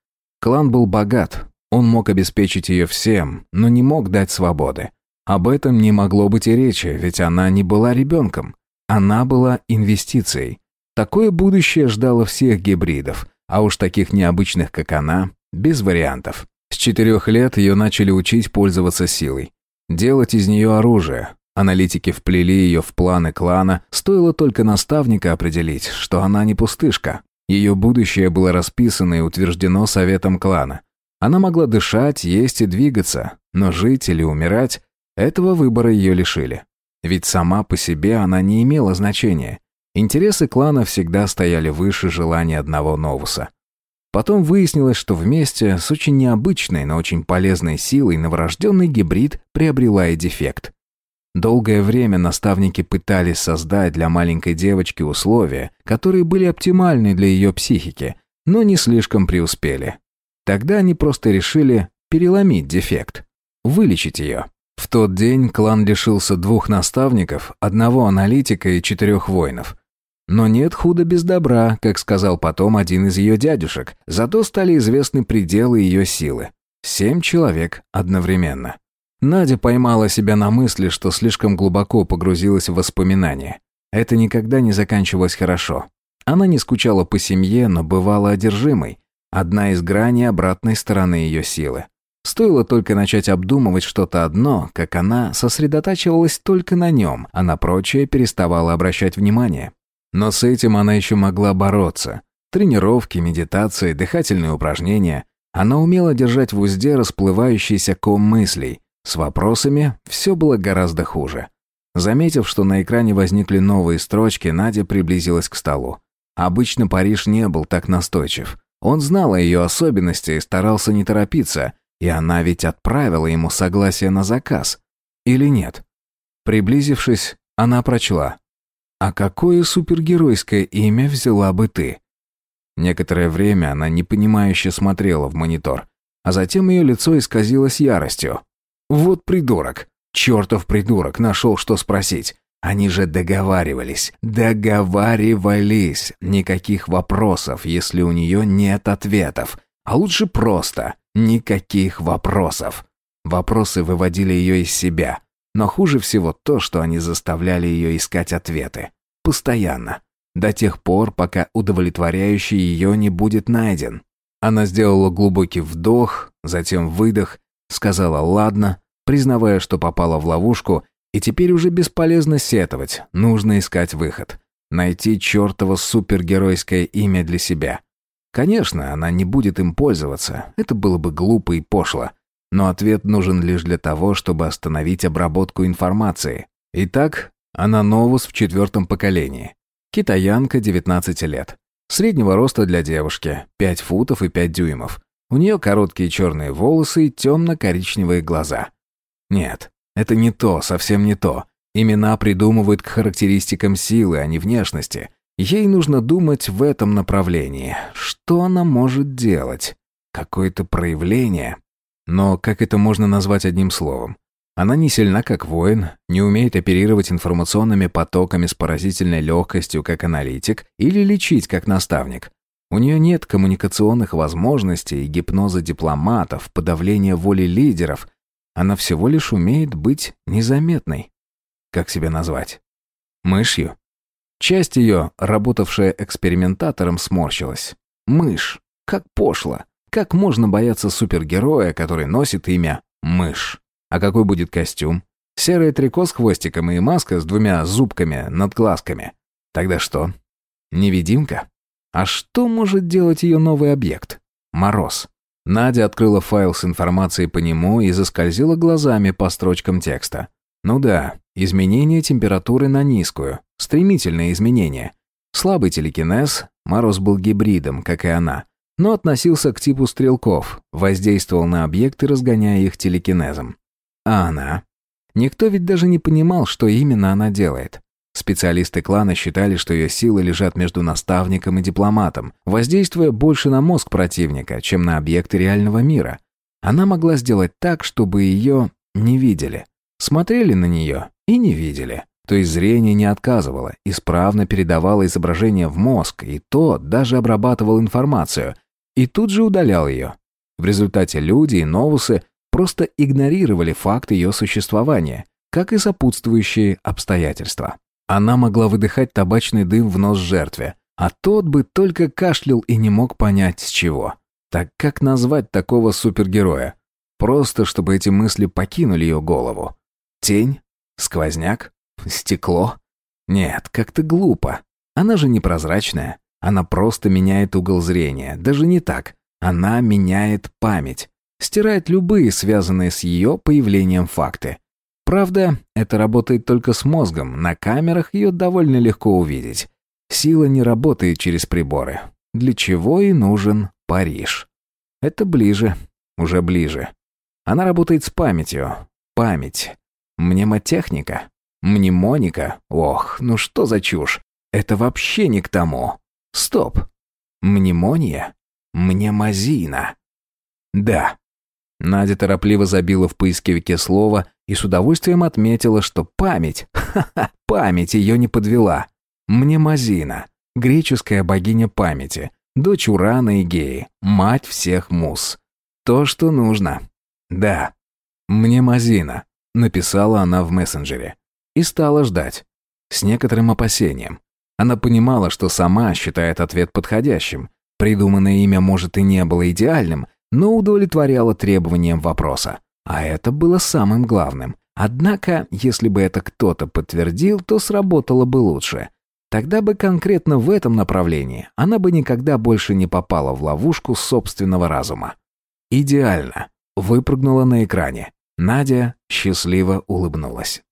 Клан был богат, он мог обеспечить ее всем, но не мог дать свободы. Об этом не могло быть и речи, ведь она не была ребенком. Она была инвестицией. Такое будущее ждало всех гибридов, а уж таких необычных, как она, без вариантов. С четырех лет ее начали учить пользоваться силой. Делать из нее оружие, Аналитики вплели ее в планы клана, стоило только наставника определить, что она не пустышка. Ее будущее было расписано и утверждено советом клана. Она могла дышать, есть и двигаться, но жить или умирать – этого выбора ее лишили. Ведь сама по себе она не имела значения. Интересы клана всегда стояли выше желания одного Новуса. Потом выяснилось, что вместе с очень необычной, но очень полезной силой новорожденный гибрид приобрела и дефект – Долгое время наставники пытались создать для маленькой девочки условия, которые были оптимальны для ее психики, но не слишком преуспели. Тогда они просто решили переломить дефект, вылечить ее. В тот день клан лишился двух наставников, одного аналитика и четырех воинов. Но нет худа без добра, как сказал потом один из ее дядюшек, зато стали известны пределы ее силы. Семь человек одновременно. Надя поймала себя на мысли, что слишком глубоко погрузилась в воспоминания. Это никогда не заканчивалось хорошо. Она не скучала по семье, но бывала одержимой. Одна из граней обратной стороны ее силы. Стоило только начать обдумывать что-то одно, как она сосредотачивалась только на нем, а на прочее переставала обращать внимание. Но с этим она еще могла бороться. Тренировки, медитации, дыхательные упражнения. Она умела держать в узде расплывающийся ком мыслей, с вопросами все было гораздо хуже. Заметив, что на экране возникли новые строчки, Надя приблизилась к столу. Обычно Париж не был так настойчив. Он знал о ее особенности и старался не торопиться, и она ведь отправила ему согласие на заказ. Или нет? Приблизившись, она прочла. «А какое супергеройское имя взяла бы ты?» Некоторое время она непонимающе смотрела в монитор, а затем ее лицо исказилось яростью. Вот придурок. Чертов придурок нашел, что спросить. Они же договаривались. Договаривались. Никаких вопросов, если у нее нет ответов. А лучше просто. Никаких вопросов. Вопросы выводили ее из себя. Но хуже всего то, что они заставляли ее искать ответы. Постоянно. До тех пор, пока удовлетворяющий ее не будет найден. Она сделала глубокий вдох, затем выдох Сказала «ладно», признавая, что попала в ловушку, и теперь уже бесполезно сетовать, нужно искать выход. Найти чертово супергеройское имя для себя. Конечно, она не будет им пользоваться, это было бы глупо и пошло. Но ответ нужен лишь для того, чтобы остановить обработку информации. Итак, она Новус в четвертом поколении. Китаянка, 19 лет. Среднего роста для девушки, 5 футов и 5 дюймов. У нее короткие черные волосы и темно-коричневые глаза. Нет, это не то, совсем не то. Имена придумывают к характеристикам силы, а не внешности. Ей нужно думать в этом направлении. Что она может делать? Какое-то проявление? Но как это можно назвать одним словом? Она не сильна, как воин, не умеет оперировать информационными потоками с поразительной легкостью, как аналитик, или лечить, как наставник. У нее нет коммуникационных возможностей, гипноза дипломатов, подавления воли лидеров. Она всего лишь умеет быть незаметной. Как себя назвать? Мышью? Часть ее, работавшая экспериментатором, сморщилась. Мышь. Как пошло. Как можно бояться супергероя, который носит имя Мышь? А какой будет костюм? Серое трико с хвостиком и маска с двумя зубками над глазками. Тогда что? Невидимка? А что может делать ее новый объект? Мороз. Надя открыла файл с информацией по нему и заскользила глазами по строчкам текста. Ну да, изменение температуры на низкую. Стремительное изменение. Слабый телекинез, Мороз был гибридом, как и она, но относился к типу стрелков, воздействовал на объекты, разгоняя их телекинезом. А она? Никто ведь даже не понимал, что именно она делает. Специалисты клана считали, что ее силы лежат между наставником и дипломатом, воздействуя больше на мозг противника, чем на объекты реального мира. Она могла сделать так, чтобы ее не видели. Смотрели на нее и не видели. То есть зрение не отказывало, исправно передавало изображение в мозг, и тот даже обрабатывал информацию, и тут же удалял ее. В результате люди и новусы просто игнорировали факт ее существования, как и сопутствующие обстоятельства. Она могла выдыхать табачный дым в нос жертве, а тот бы только кашлял и не мог понять с чего. Так как назвать такого супергероя? Просто чтобы эти мысли покинули ее голову. Тень? Сквозняк? Стекло? Нет, как-то глупо. Она же непрозрачная. Она просто меняет угол зрения. Даже не так. Она меняет память. Стирает любые связанные с ее появлением факты. Правда, это работает только с мозгом, на камерах ее довольно легко увидеть. Сила не работает через приборы. Для чего и нужен Париж. Это ближе, уже ближе. Она работает с памятью. Память. Мнемотехника. Мнемоника. Ох, ну что за чушь? Это вообще не к тому. Стоп. Мнемония? Мнемозина. Да, Надя торопливо забила в поисковике слово и с удовольствием отметила, что память, ха-ха, память ее не подвела. Мнемозина, греческая богиня памяти, дочь Урана и Геи, мать всех мус. То, что нужно. Да, Мнемозина, написала она в мессенджере. И стала ждать. С некоторым опасением. Она понимала, что сама считает ответ подходящим. Придуманное имя, может, и не было идеальным, но удовлетворяло требованиям вопроса. А это было самым главным. Однако, если бы это кто-то подтвердил, то сработало бы лучше. Тогда бы конкретно в этом направлении она бы никогда больше не попала в ловушку собственного разума. Идеально. Выпрыгнула на экране. Надя счастливо улыбнулась.